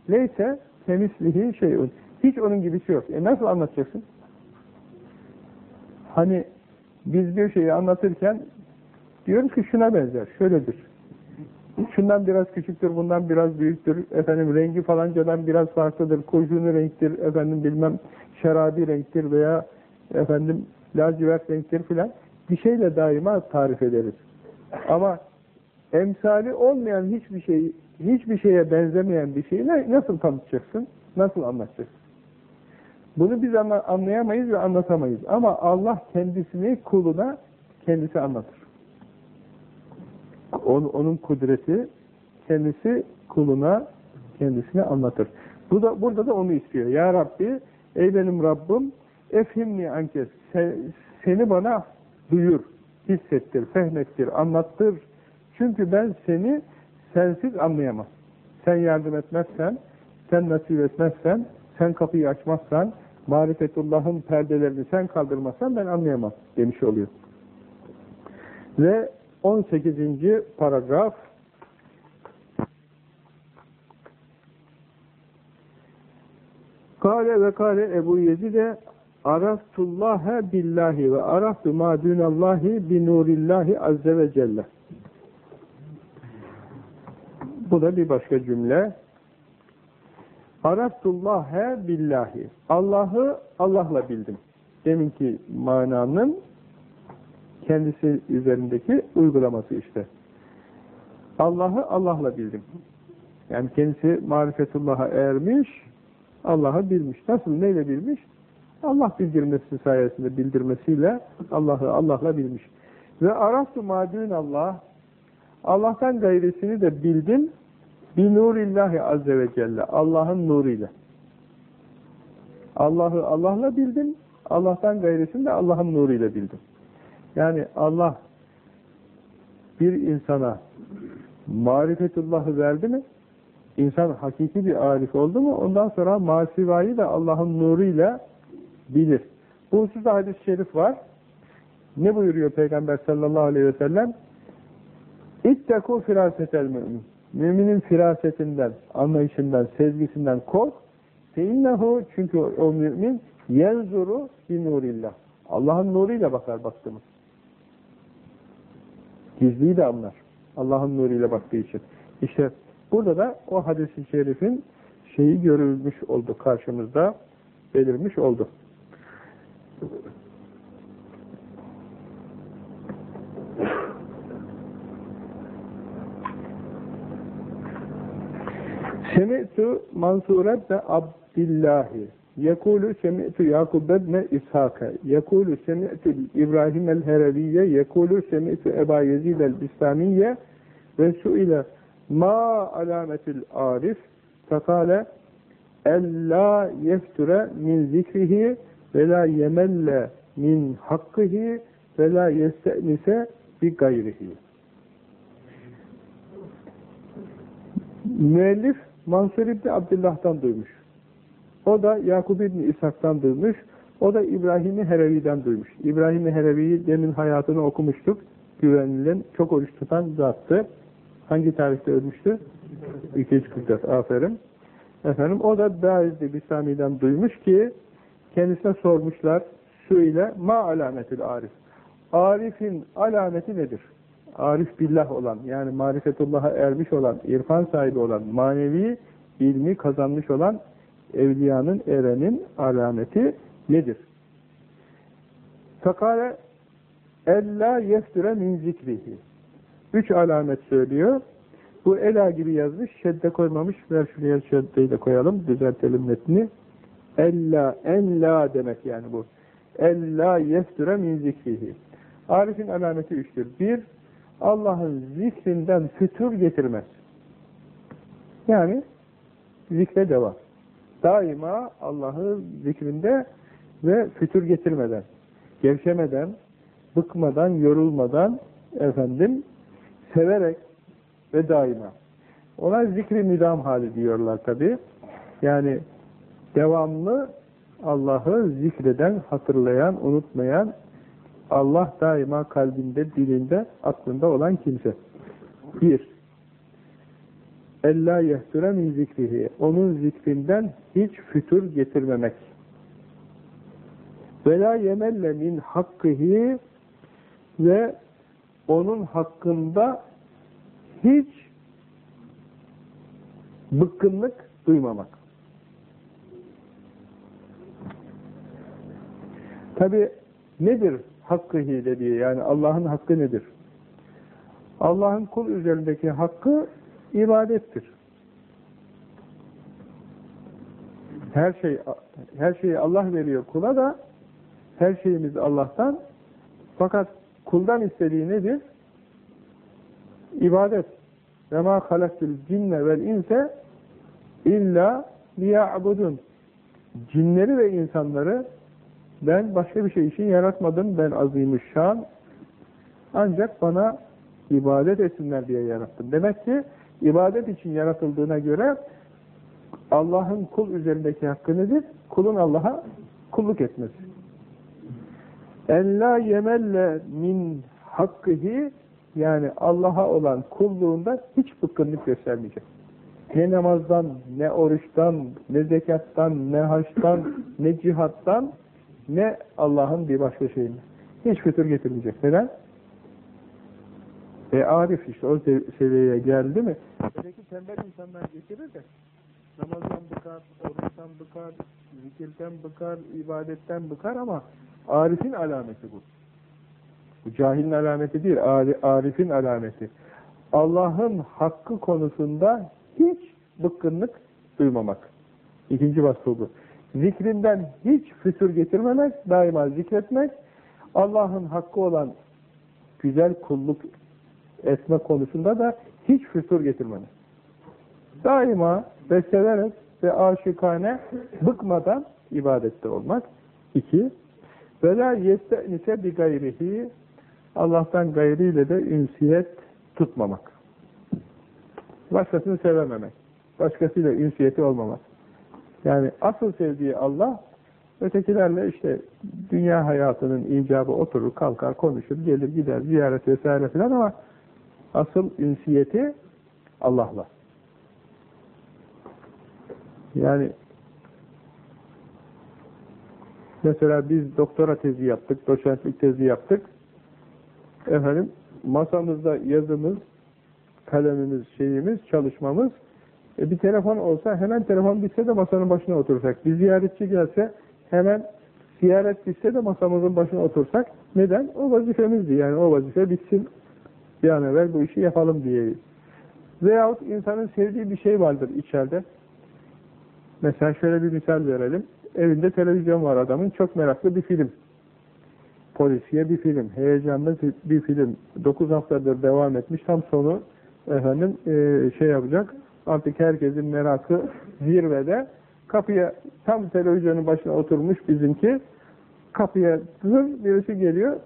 Neyse kemisliği şeyün hiç onun gibisi yok. E nasıl anlatacaksın? Hani biz bir şeyi anlatırken diyoruz ki şuna benzer, şöyledir. Şundan biraz küçüktür, bundan biraz büyüktür, efendim rengi falancadan biraz farklıdır, kuyruğunu renktir, efendim bilmem şerabi renktir veya efendim lacivert renktir filan. Bir şeyle daima tarif ederiz. Ama emsali olmayan hiçbir şey, hiçbir şeye benzemeyen bir şeyi nasıl tanıtacaksın? Nasıl anlatacaksın? Bunu biz anlayamayız ve anlatamayız. Ama Allah kendisini kuluna kendisi anlatır. Onun kudreti kendisi kuluna kendisini anlatır. Bu da, burada da onu istiyor. Ya Rabbi, ey benim Rabbim, efhimni ankes, seni bana duyur, hissettir, fehmettir, anlattır. Çünkü ben seni sensiz anlayamam. Sen yardım etmezsen, sen nasip etmezsen, sen kapıyı açmazsan, marifetullah'ın perdelerini sen kaldırmazsan ben anlayamam demiş oluyor. Ve 18. paragraf Kale ve kale Ebu Yezid'e Araftullâhe billahi ve araftu ma dunallahi bi nurillahi azze ve celle. Bu da bir başka cümle. Araftullâhe billahi. Allah'ı Allah'la bildim. Deminki mananın kendisi üzerindeki uygulaması işte. Allah'ı Allah'la bildim. Yani kendisi marifetullah'a ermiş, Allah'ı bilmiş. Nasıl, neyle bilmiş? Allah bildirmesi sayesinde, bildirmesiyle Allah'ı Allah'la bilmiş. Ve araftu madün Allah, Allah'tan gayrisini de bildim, bi nurillahi azze ve celle, Allah'ın nuruyla. Allah'ı Allah'la bildim, Allah'tan gayresini de Allah'ın nuruyla bildim. Yani Allah bir insana marifetullahı verdi mi, insan hakiki bir arif oldu mu, ondan sonra masivayı da Allah'ın nuruyla bilir. Bu hususta hadis-i şerif var. Ne buyuruyor Peygamber sallallahu aleyhi ve sellem? İttekû firâsetel mümin. Müminin firasetinden, anlayışından, sezgisinden kork. Feinnehu çünkü o mümin yenzuru bi nurillah. Allah'ın nuruyla bakar baktığımız. Gizliyi de anlar. Allah'ın nuruyla baktığı için. İşte burada da o hadis-i şerifin şeyi görülmüş oldu karşımızda, belirmiş oldu. Semi'tu Mansur ibn Abdillahi. Yekulu semi'tu Yakub ibn İshak'a. Yekulu semi'tu İbrahim el-Hereviye. Yekulu semi'tu Eba Yezid el-Bistamiye. Ve suile ma alametil arif. Fekale ella yefture min zikrihi ve la yemelle min hakkihi ve la yeste'nise bi gayrihi. Müellif Mansur İbni Abdullah'tan duymuş. O da Yakub İbni İshak'tan duymuş. O da İbrahim-i Herevi'den duymuş. İbrahim-i Herevi'yi demin hayatını okumuştuk. Güvenilen, çok oruç tutan zattı. Hangi tarihte ölmüştü? 244. Aferin. Efendim, o da Daizli Bisami'den duymuş ki kendisine sormuşlar su ile ma alametül arif. Arif'in alameti nedir? Arif billah olan, yani marifetullah'a ermiş olan, irfan sahibi olan, manevi ilmi kazanmış olan evliyanın, erenin alameti nedir? Fakale ella yefdire min zikrihi. Üç alamet söylüyor. Bu ela gibi yazmış, şedde koymamış. Ver şuraya şeddeyi de koyalım, düzeltelim metni. Ella, en la demek yani bu. Ella yefdire min zikrihi. Arif'in alameti üçtür. Bir, Allah'ın zikrinden fütur getirmez. Yani zikre devam. Daima Allah'ı zikrinde ve fütur getirmeden, gevşemeden, bıkmadan, yorulmadan efendim severek ve daima. Ona zikri müdam hali diyorlar tabi. Yani devamlı Allah'ı zikreden, hatırlayan, unutmayan, Allah daima kalbinde, dilinde, aklında olan kimse. Bir, Ella yehsure min zikrihi. Onun zikrinden hiç fütur getirmemek. La yemelle min hakkihi ve onun hakkında hiç bıkkınlık duymamak. Tabi nedir hakkıhi dediği yani Allah'ın hakkı nedir? Allah'ın kul üzerindeki hakkı ibadettir. Her şey her şeyi Allah veriyor kula da her şeyimiz Allah'tan. Fakat kuldan istediği nedir? İbadet. Ve ma halaktul cinne vel inse illa liya'budun. Cinleri ve insanları ben başka bir şey için yaratmadım. Ben azimüşşan. Ancak bana ibadet etsinler diye yarattım. Demek ki ibadet için yaratıldığına göre Allah'ın kul üzerindeki hakkı nedir? Kulun Allah'a kulluk etmesi. Ella yemelle min hakkıhi yani Allah'a olan kulluğunda hiç bıkkınlık göstermeyecek. Ne namazdan, ne oruçtan, ne zekattan, ne haçtan, ne cihattan, ne Allah'ın bir başka şeyini. Hiç fütur getirmeyecek. Neden? E arif işte o seviyeye geldi mi? Öteki tembel insanlar getirir de namazdan bıkar, oruçtan bıkar, zikirden bıkar, ibadetten bıkar ama arifin alameti bu. Bu cahilin alameti değil, arifin alameti. Allah'ın hakkı konusunda hiç bıkkınlık duymamak. İkinci vasfı bu. Zikrinden hiç fütur getirmemek, daima zikretmek, Allah'ın hakkı olan güzel kulluk etme konusunda da hiç fütur getirmemek. Daima beslenerek ve aşıkane bıkmadan ibadette olmak. İki, yeste'nise bi gayrihi Allah'tan gayriyle de ünsiyet tutmamak. Başkasını sevememek. Başkasıyla ünsiyeti olmamak. Yani asıl sevdiği Allah, ötekilerle işte dünya hayatının icabı oturur, kalkar, konuşur, gelir, gider, ziyaret vesaire filan ama asıl ünsiyeti Allah'la. Yani mesela biz doktora tezi yaptık, doçentlik tezi yaptık. Efendim masamızda yazımız, kalemimiz, şeyimiz, çalışmamız e bir telefon olsa hemen telefon bitse de masanın başına otursak. Bir ziyaretçi gelse hemen ziyaret bitse de masamızın başına otursak. Neden? O vazifemizdi. Yani o vazife bitsin. Bir an evvel bu işi yapalım diye. Veyahut insanın sevdiği bir şey vardır içeride. Mesela şöyle bir misal verelim. Evinde televizyon var adamın. Çok meraklı bir film. Polisiye bir film. Heyecanlı bir film. 9 haftadır devam etmiş. Tam sonu efendim e, şey yapacak. Artık herkesin merakı zirvede. Kapıya tam televizyonun başına oturmuş bizimki. Kapıya zır birisi geliyor.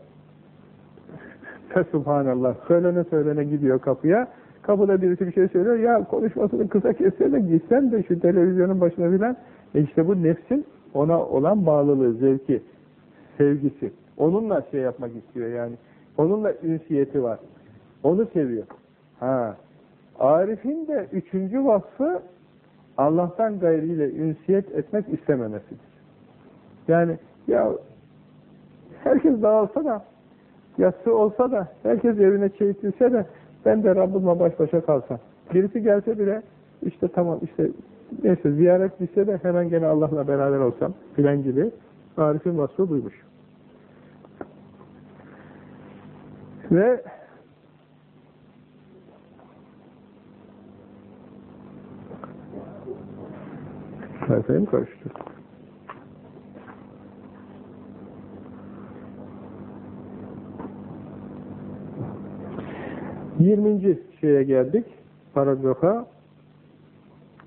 Fesubhanallah. Söylene söylene gidiyor kapıya. Kapıda birisi bir şey söylüyor. Ya konuşmasını kısa kessene gitsen de şu televizyonun başına filan. E işte bu nefsin ona olan bağlılığı, zevki, sevgisi. Onunla şey yapmak istiyor yani. Onunla ünsiyeti var. Onu seviyor. Ha. Arif'in de üçüncü vasfı Allah'tan gayriyle ünsiyet etmek istememesidir. Yani ya herkes dağılsa da yatsı olsa da herkes evine çeyitilse de ben de Rabbimle baş başa kalsam. Birisi gelse bile işte tamam işte neyse ziyaret bitse de hemen gene Allah'la beraber olsam filan gibi Arif'in vasfı buymuş. Ve sayfayı mı karıştı? Yirminci şeye geldik, paragrafa.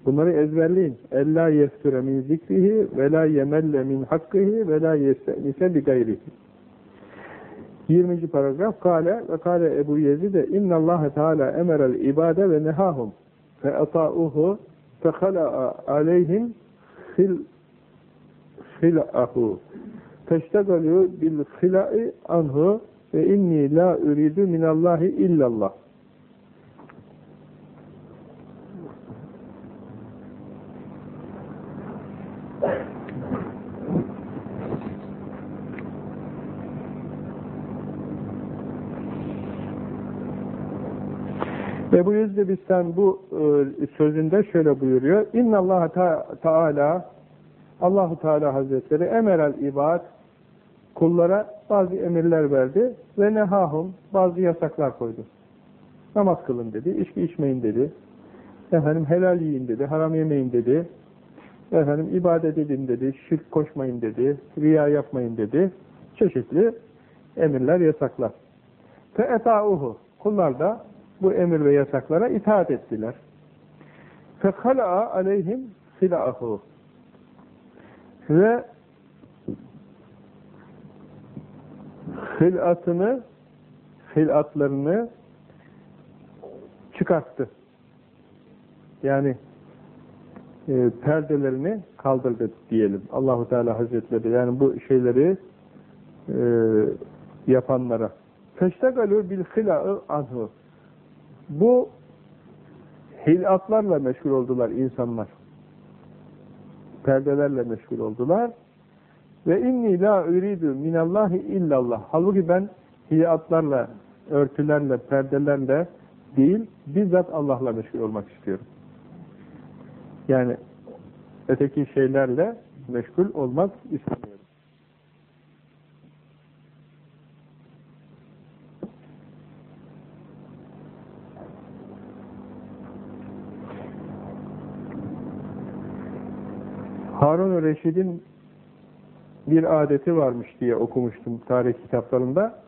Bunları ezberleyin. Ella yefture min zikrihi ve la yemelle min hakkihi ve la yestenise bi gayrihi. 20. paragraf Kale ve kale Ebu Yezide innallâhe teâlâ emerel ibade ve nehâhum fe ata'uhu fe khala'a aleyhim khil khil'ahu feştegalû bil khilâ'i anhu. Ve inni la uridu minallahi illallah Yüzde Bistan bu e, sözünde şöyle buyuruyor. İnna Allah Teala Allahu Teala Hazretleri emerel ibad kullara bazı emirler verdi ve nehahum bazı yasaklar koydu. Namaz kılın dedi, içki içmeyin dedi. Efendim helal yiyin dedi, haram yemeyin dedi. Efendim ibadet edin dedi, şirk koşmayın dedi, riya yapmayın dedi. Çeşitli emirler, yasaklar. Fe etauhu kullar da bu emir ve yasaklara itaat ettiler. فَخَلَعَ aleyhim sila'ahu ve hilatını hilatlarını çıkarttı. Yani e, perdelerini kaldırdı diyelim. Allahu Teala Hazretleri yani bu şeyleri e, yapanlara. Feştegalü bil hila'ı anhu bu hilatlarla meşgul oldular insanlar. Perdelerle meşgul oldular. Ve inni la uridu minallahi illallah. Halbuki ben hilatlarla, örtülerle, perdelerle değil, bizzat Allah'la meşgul olmak istiyorum. Yani öteki şeylerle meşgul olmak istemiyorum. Harun-ı Reşid'in bir adeti varmış diye okumuştum tarih kitaplarında.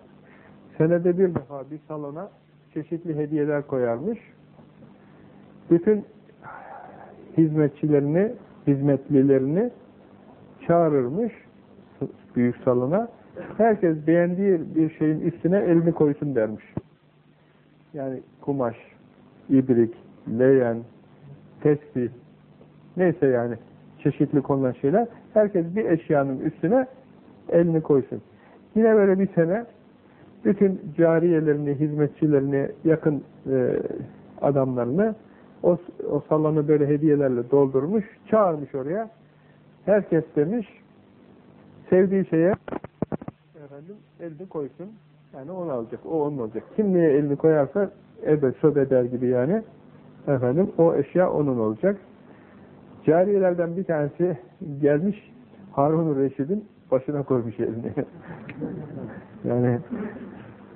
Senede bir defa bir salona çeşitli hediyeler koyarmış. Bütün hizmetçilerini, hizmetlilerini çağırırmış büyük salona Herkes beğendiği bir şeyin üstüne elini koysun dermiş. Yani kumaş, ibrik, leyen, tesbih, neyse yani çeşitli konulan şeyler, herkes bir eşyanın üstüne elini koysun. Yine böyle bir sene bütün cariyelerini, hizmetçilerini, yakın e, adamlarını o, o salonu böyle hediyelerle doldurmuş, çağırmış oraya. Herkes demiş, sevdiği şeye efendim elini koysun. Yani onu alacak, o onun olacak. Kim neye elini koyarsa ebe söbeder gibi yani. Efendim o eşya onun olacak. Cariyelerden bir tanesi gelmiş Harun Reşid'in başına koymuş elini. yani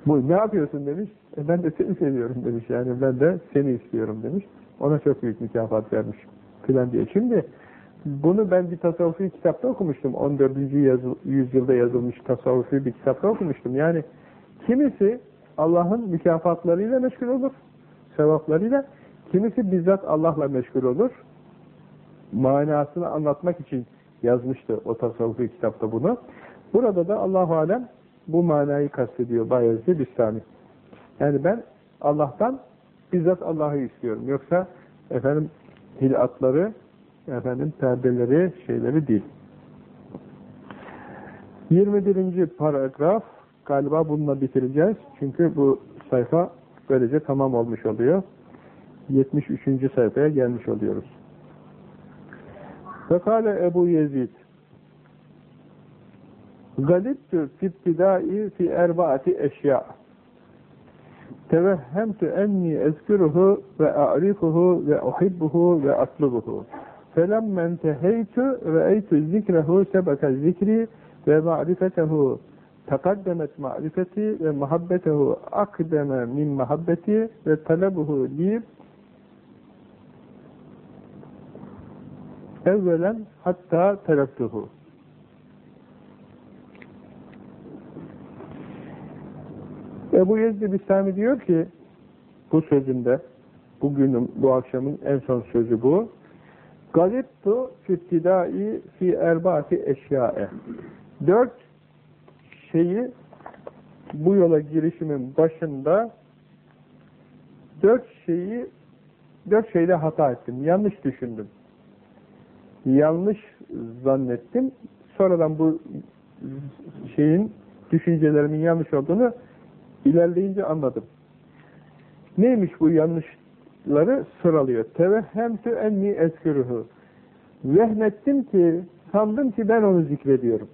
bu ne yapıyorsun demiş. E ben de seni seviyorum demiş. Yani ben de seni istiyorum demiş. Ona çok büyük mükafat vermiş. Filan diye. Şimdi bunu ben bir tasavvufi kitapta okumuştum. 14. Yazı, yüzyılda yazılmış tasavvufi bir kitapta okumuştum. Yani kimisi Allah'ın mükafatlarıyla meşgul olur. Sevaplarıyla. Kimisi bizzat Allah'la meşgul olur. Manasını anlatmak için yazmıştı o tasavvufi kitapta bunu. Burada da Allahu Alem bu manayı kastediyor Bayezid Bistami. Yani ben Allah'tan bizzat Allah'ı istiyorum. Yoksa efendim hilatları, efendim perdeleri, şeyleri değil. 21. paragraf galiba bununla bitireceğiz. Çünkü bu sayfa böylece tamam olmuş oluyor. 73. sayfaya gelmiş oluyoruz. Fekale Ebu Yezid. Galiptü fittidai fi erbaati eşya. Tevehhemtü enni ezküruhu ve a'rifuhu ve uhibbuhu ve atlubuhu. Felemmen teheytü ve eytü zikrehu sebeke zikri ve ma'rifetehu. Takaddemet ma'rifeti ve muhabbetehu akdeme min muhabbeti ve talebuhu li evvelen hatta teraktuhu Ebu Yezid Bistami diyor ki bu sözünde bugünün, bu akşamın en son sözü bu. Galiptu fittidai fi erbaati eşyae. Dört şeyi bu yola girişimin başında dört şeyi dört şeyde hata ettim. Yanlış düşündüm. Yanlış zannettim. Sonradan bu şeyin düşüncelerimin yanlış olduğunu ilerleyince anladım. Neymiş bu yanlışları sıralıyor. Tevehhemtü enni eskürühü. Vehmettim ki, sandım ki ben onu zikrediyorum.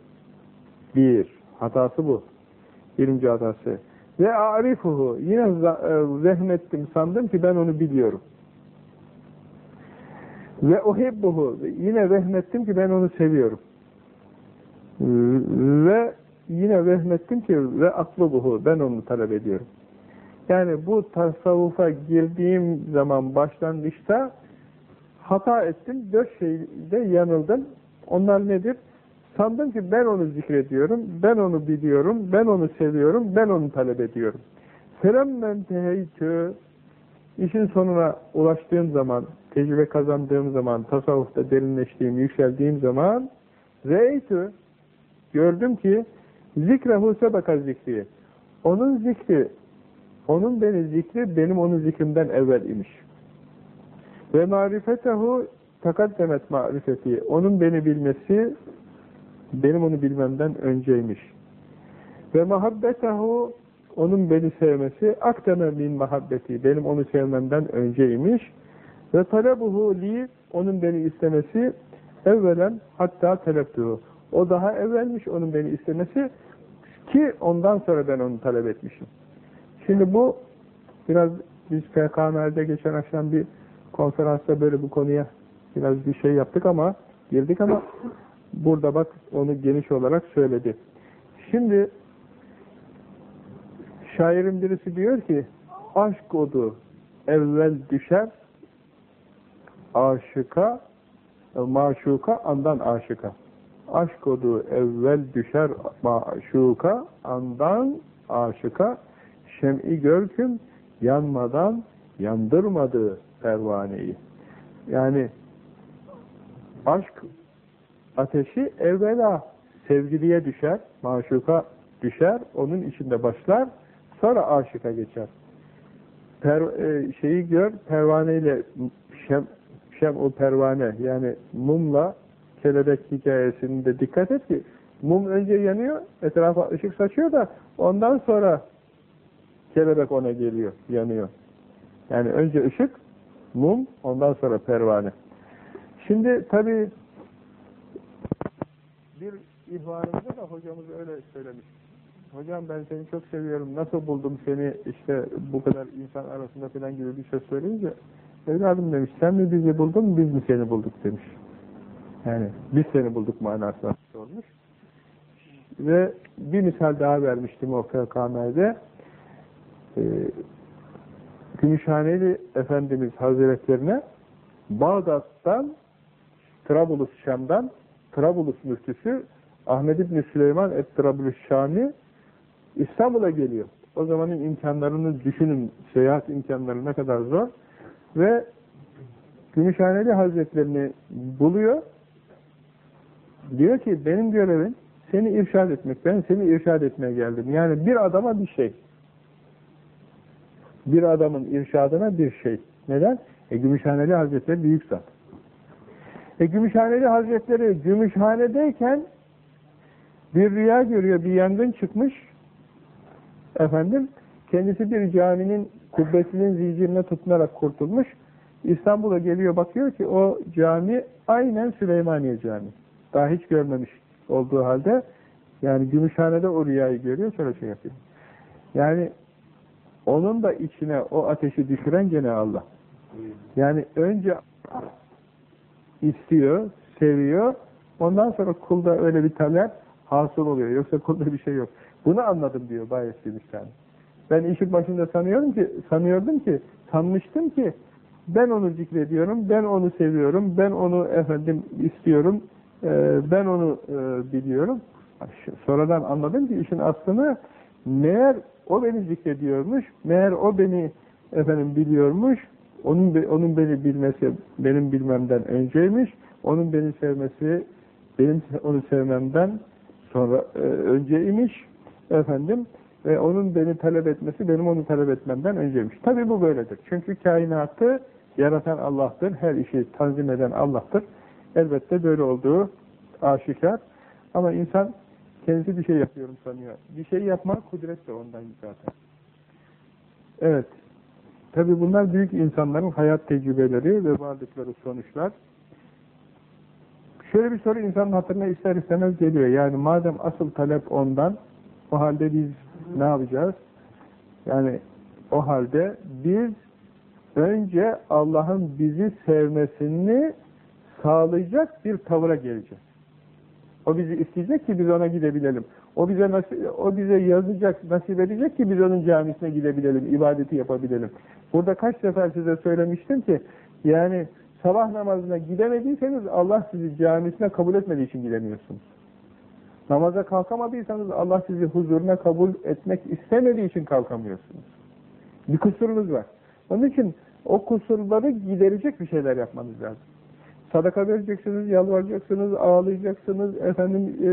Bir, hatası bu. Birinci hatası. Ve arifuhu, yine e, vehmettim, sandım ki ben onu biliyorum. Ve uhibbuhu, yine vehmettim ki ben onu seviyorum. Ve yine vehmettim ki ve aklubuhu, ben onu talep ediyorum. Yani bu tasavvufa girdiğim zaman başlangıçta hata ettim, dört şeyde yanıldım. Onlar nedir? Sandım ki ben onu zikrediyorum, ben onu biliyorum, ben onu seviyorum, ben onu talep ediyorum. Felemmen teheytü işin sonuna ulaştığım zaman, tecrübe kazandığım zaman, tasavvufta derinleştiğim, yükseldiğim zaman reytü gördüm ki zikrehu sebeka zikri onun zikri onun beni zikri benim onun zikrimden evvel imiş. Ve marifetehu takaddemet marifeti. Onun beni bilmesi benim onu bilmemden önceymiş. Ve muhabbetehu onun beni sevmesi akdeme min muhabbeti. Benim onu sevmemden önceymiş. Ve talebuhu li onun beni istemesi evvelen hatta taleptuhu. O daha evvelmiş onun beni istemesi ki ondan sonra ben onu talep etmişim. Şimdi bu biraz biz PKM'de geçen akşam bir konferansta böyle bu konuya biraz bir şey yaptık ama girdik ama burada bak onu geniş olarak söyledi. Şimdi şairin birisi diyor ki aşk odu evvel düşer aşıka maşuka andan aşıka aşk odu evvel düşer maşuka andan aşıka şem'i görküm yanmadan yandırmadı pervaneyi. Yani aşk ateşi evvela sevgiliye düşer, maşuka düşer, onun içinde başlar, sonra aşıka geçer. Per, e, şeyi gör, pervaneyle şem, şem o pervane, yani mumla kelebek hikayesinde dikkat et ki, mum önce yanıyor, etrafa ışık saçıyor da ondan sonra kelebek ona geliyor, yanıyor. Yani önce ışık, mum, ondan sonra pervane. Şimdi tabi bir ihvanımızda da hocamız öyle söylemiş. Hocam ben seni çok seviyorum, nasıl buldum seni işte bu kadar insan arasında falan gibi bir şey söyleyince evladım demiş, sen mi bizi buldun, biz mi seni bulduk demiş. Yani biz seni bulduk manasına sormuş. Ve bir misal daha vermiştim o FKM'de. Ee, Gümüşhaneli Efendimiz Hazretlerine Bağdat'tan Trablus Şam'dan Trablus müftüsü Ahmed İbni Süleyman et-Trablus Şami İstanbul'a geliyor. O zamanın imkanlarını düşünün, seyahat imkanları ne kadar zor. Ve Gümüşhaneli Hazretlerini buluyor. Diyor ki benim görevim seni irşad etmek. Ben seni irşad etmeye geldim. Yani bir adama bir şey. Bir adamın irşadına bir şey. Neden? E Gümüşhaneli Hazretleri büyük zat. E Gümüşhaneli Hazretleri Gümüşhane'deyken bir rüya görüyor, bir yangın çıkmış. Efendim, kendisi bir caminin kubbesinin zincirine tutunarak kurtulmuş. İstanbul'a geliyor, bakıyor ki o cami aynen Süleymaniye Camii. Daha hiç görmemiş olduğu halde yani Gümüşhane'de o rüyayı görüyor, şöyle şey yapıyor. Yani onun da içine o ateşi düşüren gene Allah. Yani önce istiyor, seviyor, ondan sonra kulda öyle bir talep hasıl oluyor. Yoksa kulda bir şey yok. Bunu anladım diyor Bayezid Bistami. Ben işin başında sanıyorum ki, sanıyordum ki, sanmıştım ki ben onu zikrediyorum, ben onu seviyorum, ben onu efendim istiyorum, e, ben onu e, biliyorum. Sonradan anladım ki işin aslını meğer o beni zikrediyormuş, meğer o beni efendim biliyormuş, onun onun beni bilmesi benim bilmemden önceymiş, onun beni sevmesi benim onu sevmemden sonra e, önceymiş efendim ve onun beni talep etmesi benim onu talep etmemden önceymiş. Tabi bu böyledir. Çünkü kainatı yaratan Allah'tır. Her işi tanzim eden Allah'tır. Elbette böyle olduğu aşikar. Ama insan kendisi bir şey yapıyorum sanıyor. Bir şey yapmak kudret de ondan zaten. Evet. Tabi bunlar büyük insanların hayat tecrübeleri ve vardıkları sonuçlar. Şöyle bir soru insanın hatırına ister istemez geliyor. Yani madem asıl talep ondan, o halde biz ne yapacağız? Yani o halde biz önce Allah'ın bizi sevmesini sağlayacak bir tavıra geleceğiz. O bizi isteyecek ki biz ona gidebilelim. O bize nasip, o bize yazacak, nasip edecek ki biz onun camisine gidebilelim, ibadeti yapabilelim. Burada kaç sefer size söylemiştim ki yani sabah namazına gidemediyseniz Allah sizi camisine kabul etmediği için gidemiyorsunuz. Namaza kalkamadıysanız Allah sizi huzuruna kabul etmek istemediği için kalkamıyorsunuz. Bir kusurunuz var. Onun için o kusurları giderecek bir şeyler yapmanız lazım. Sadaka vereceksiniz, yalvaracaksınız, ağlayacaksınız, efendim e,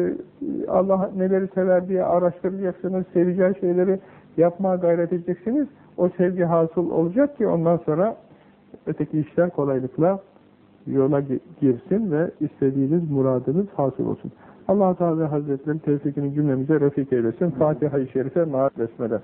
Allah neleri sever diye araştıracaksınız, seveceği şeyleri yapmaya gayret edeceksiniz. O sevgi hasıl olacak ki ondan sonra öteki işler kolaylıkla yola girsin ve istediğiniz muradınız hasıl olsun. Allah Teala Hazretleri tevfikini cümlemize refik eylesin. Fatiha-i Şerife, Maat Besmele.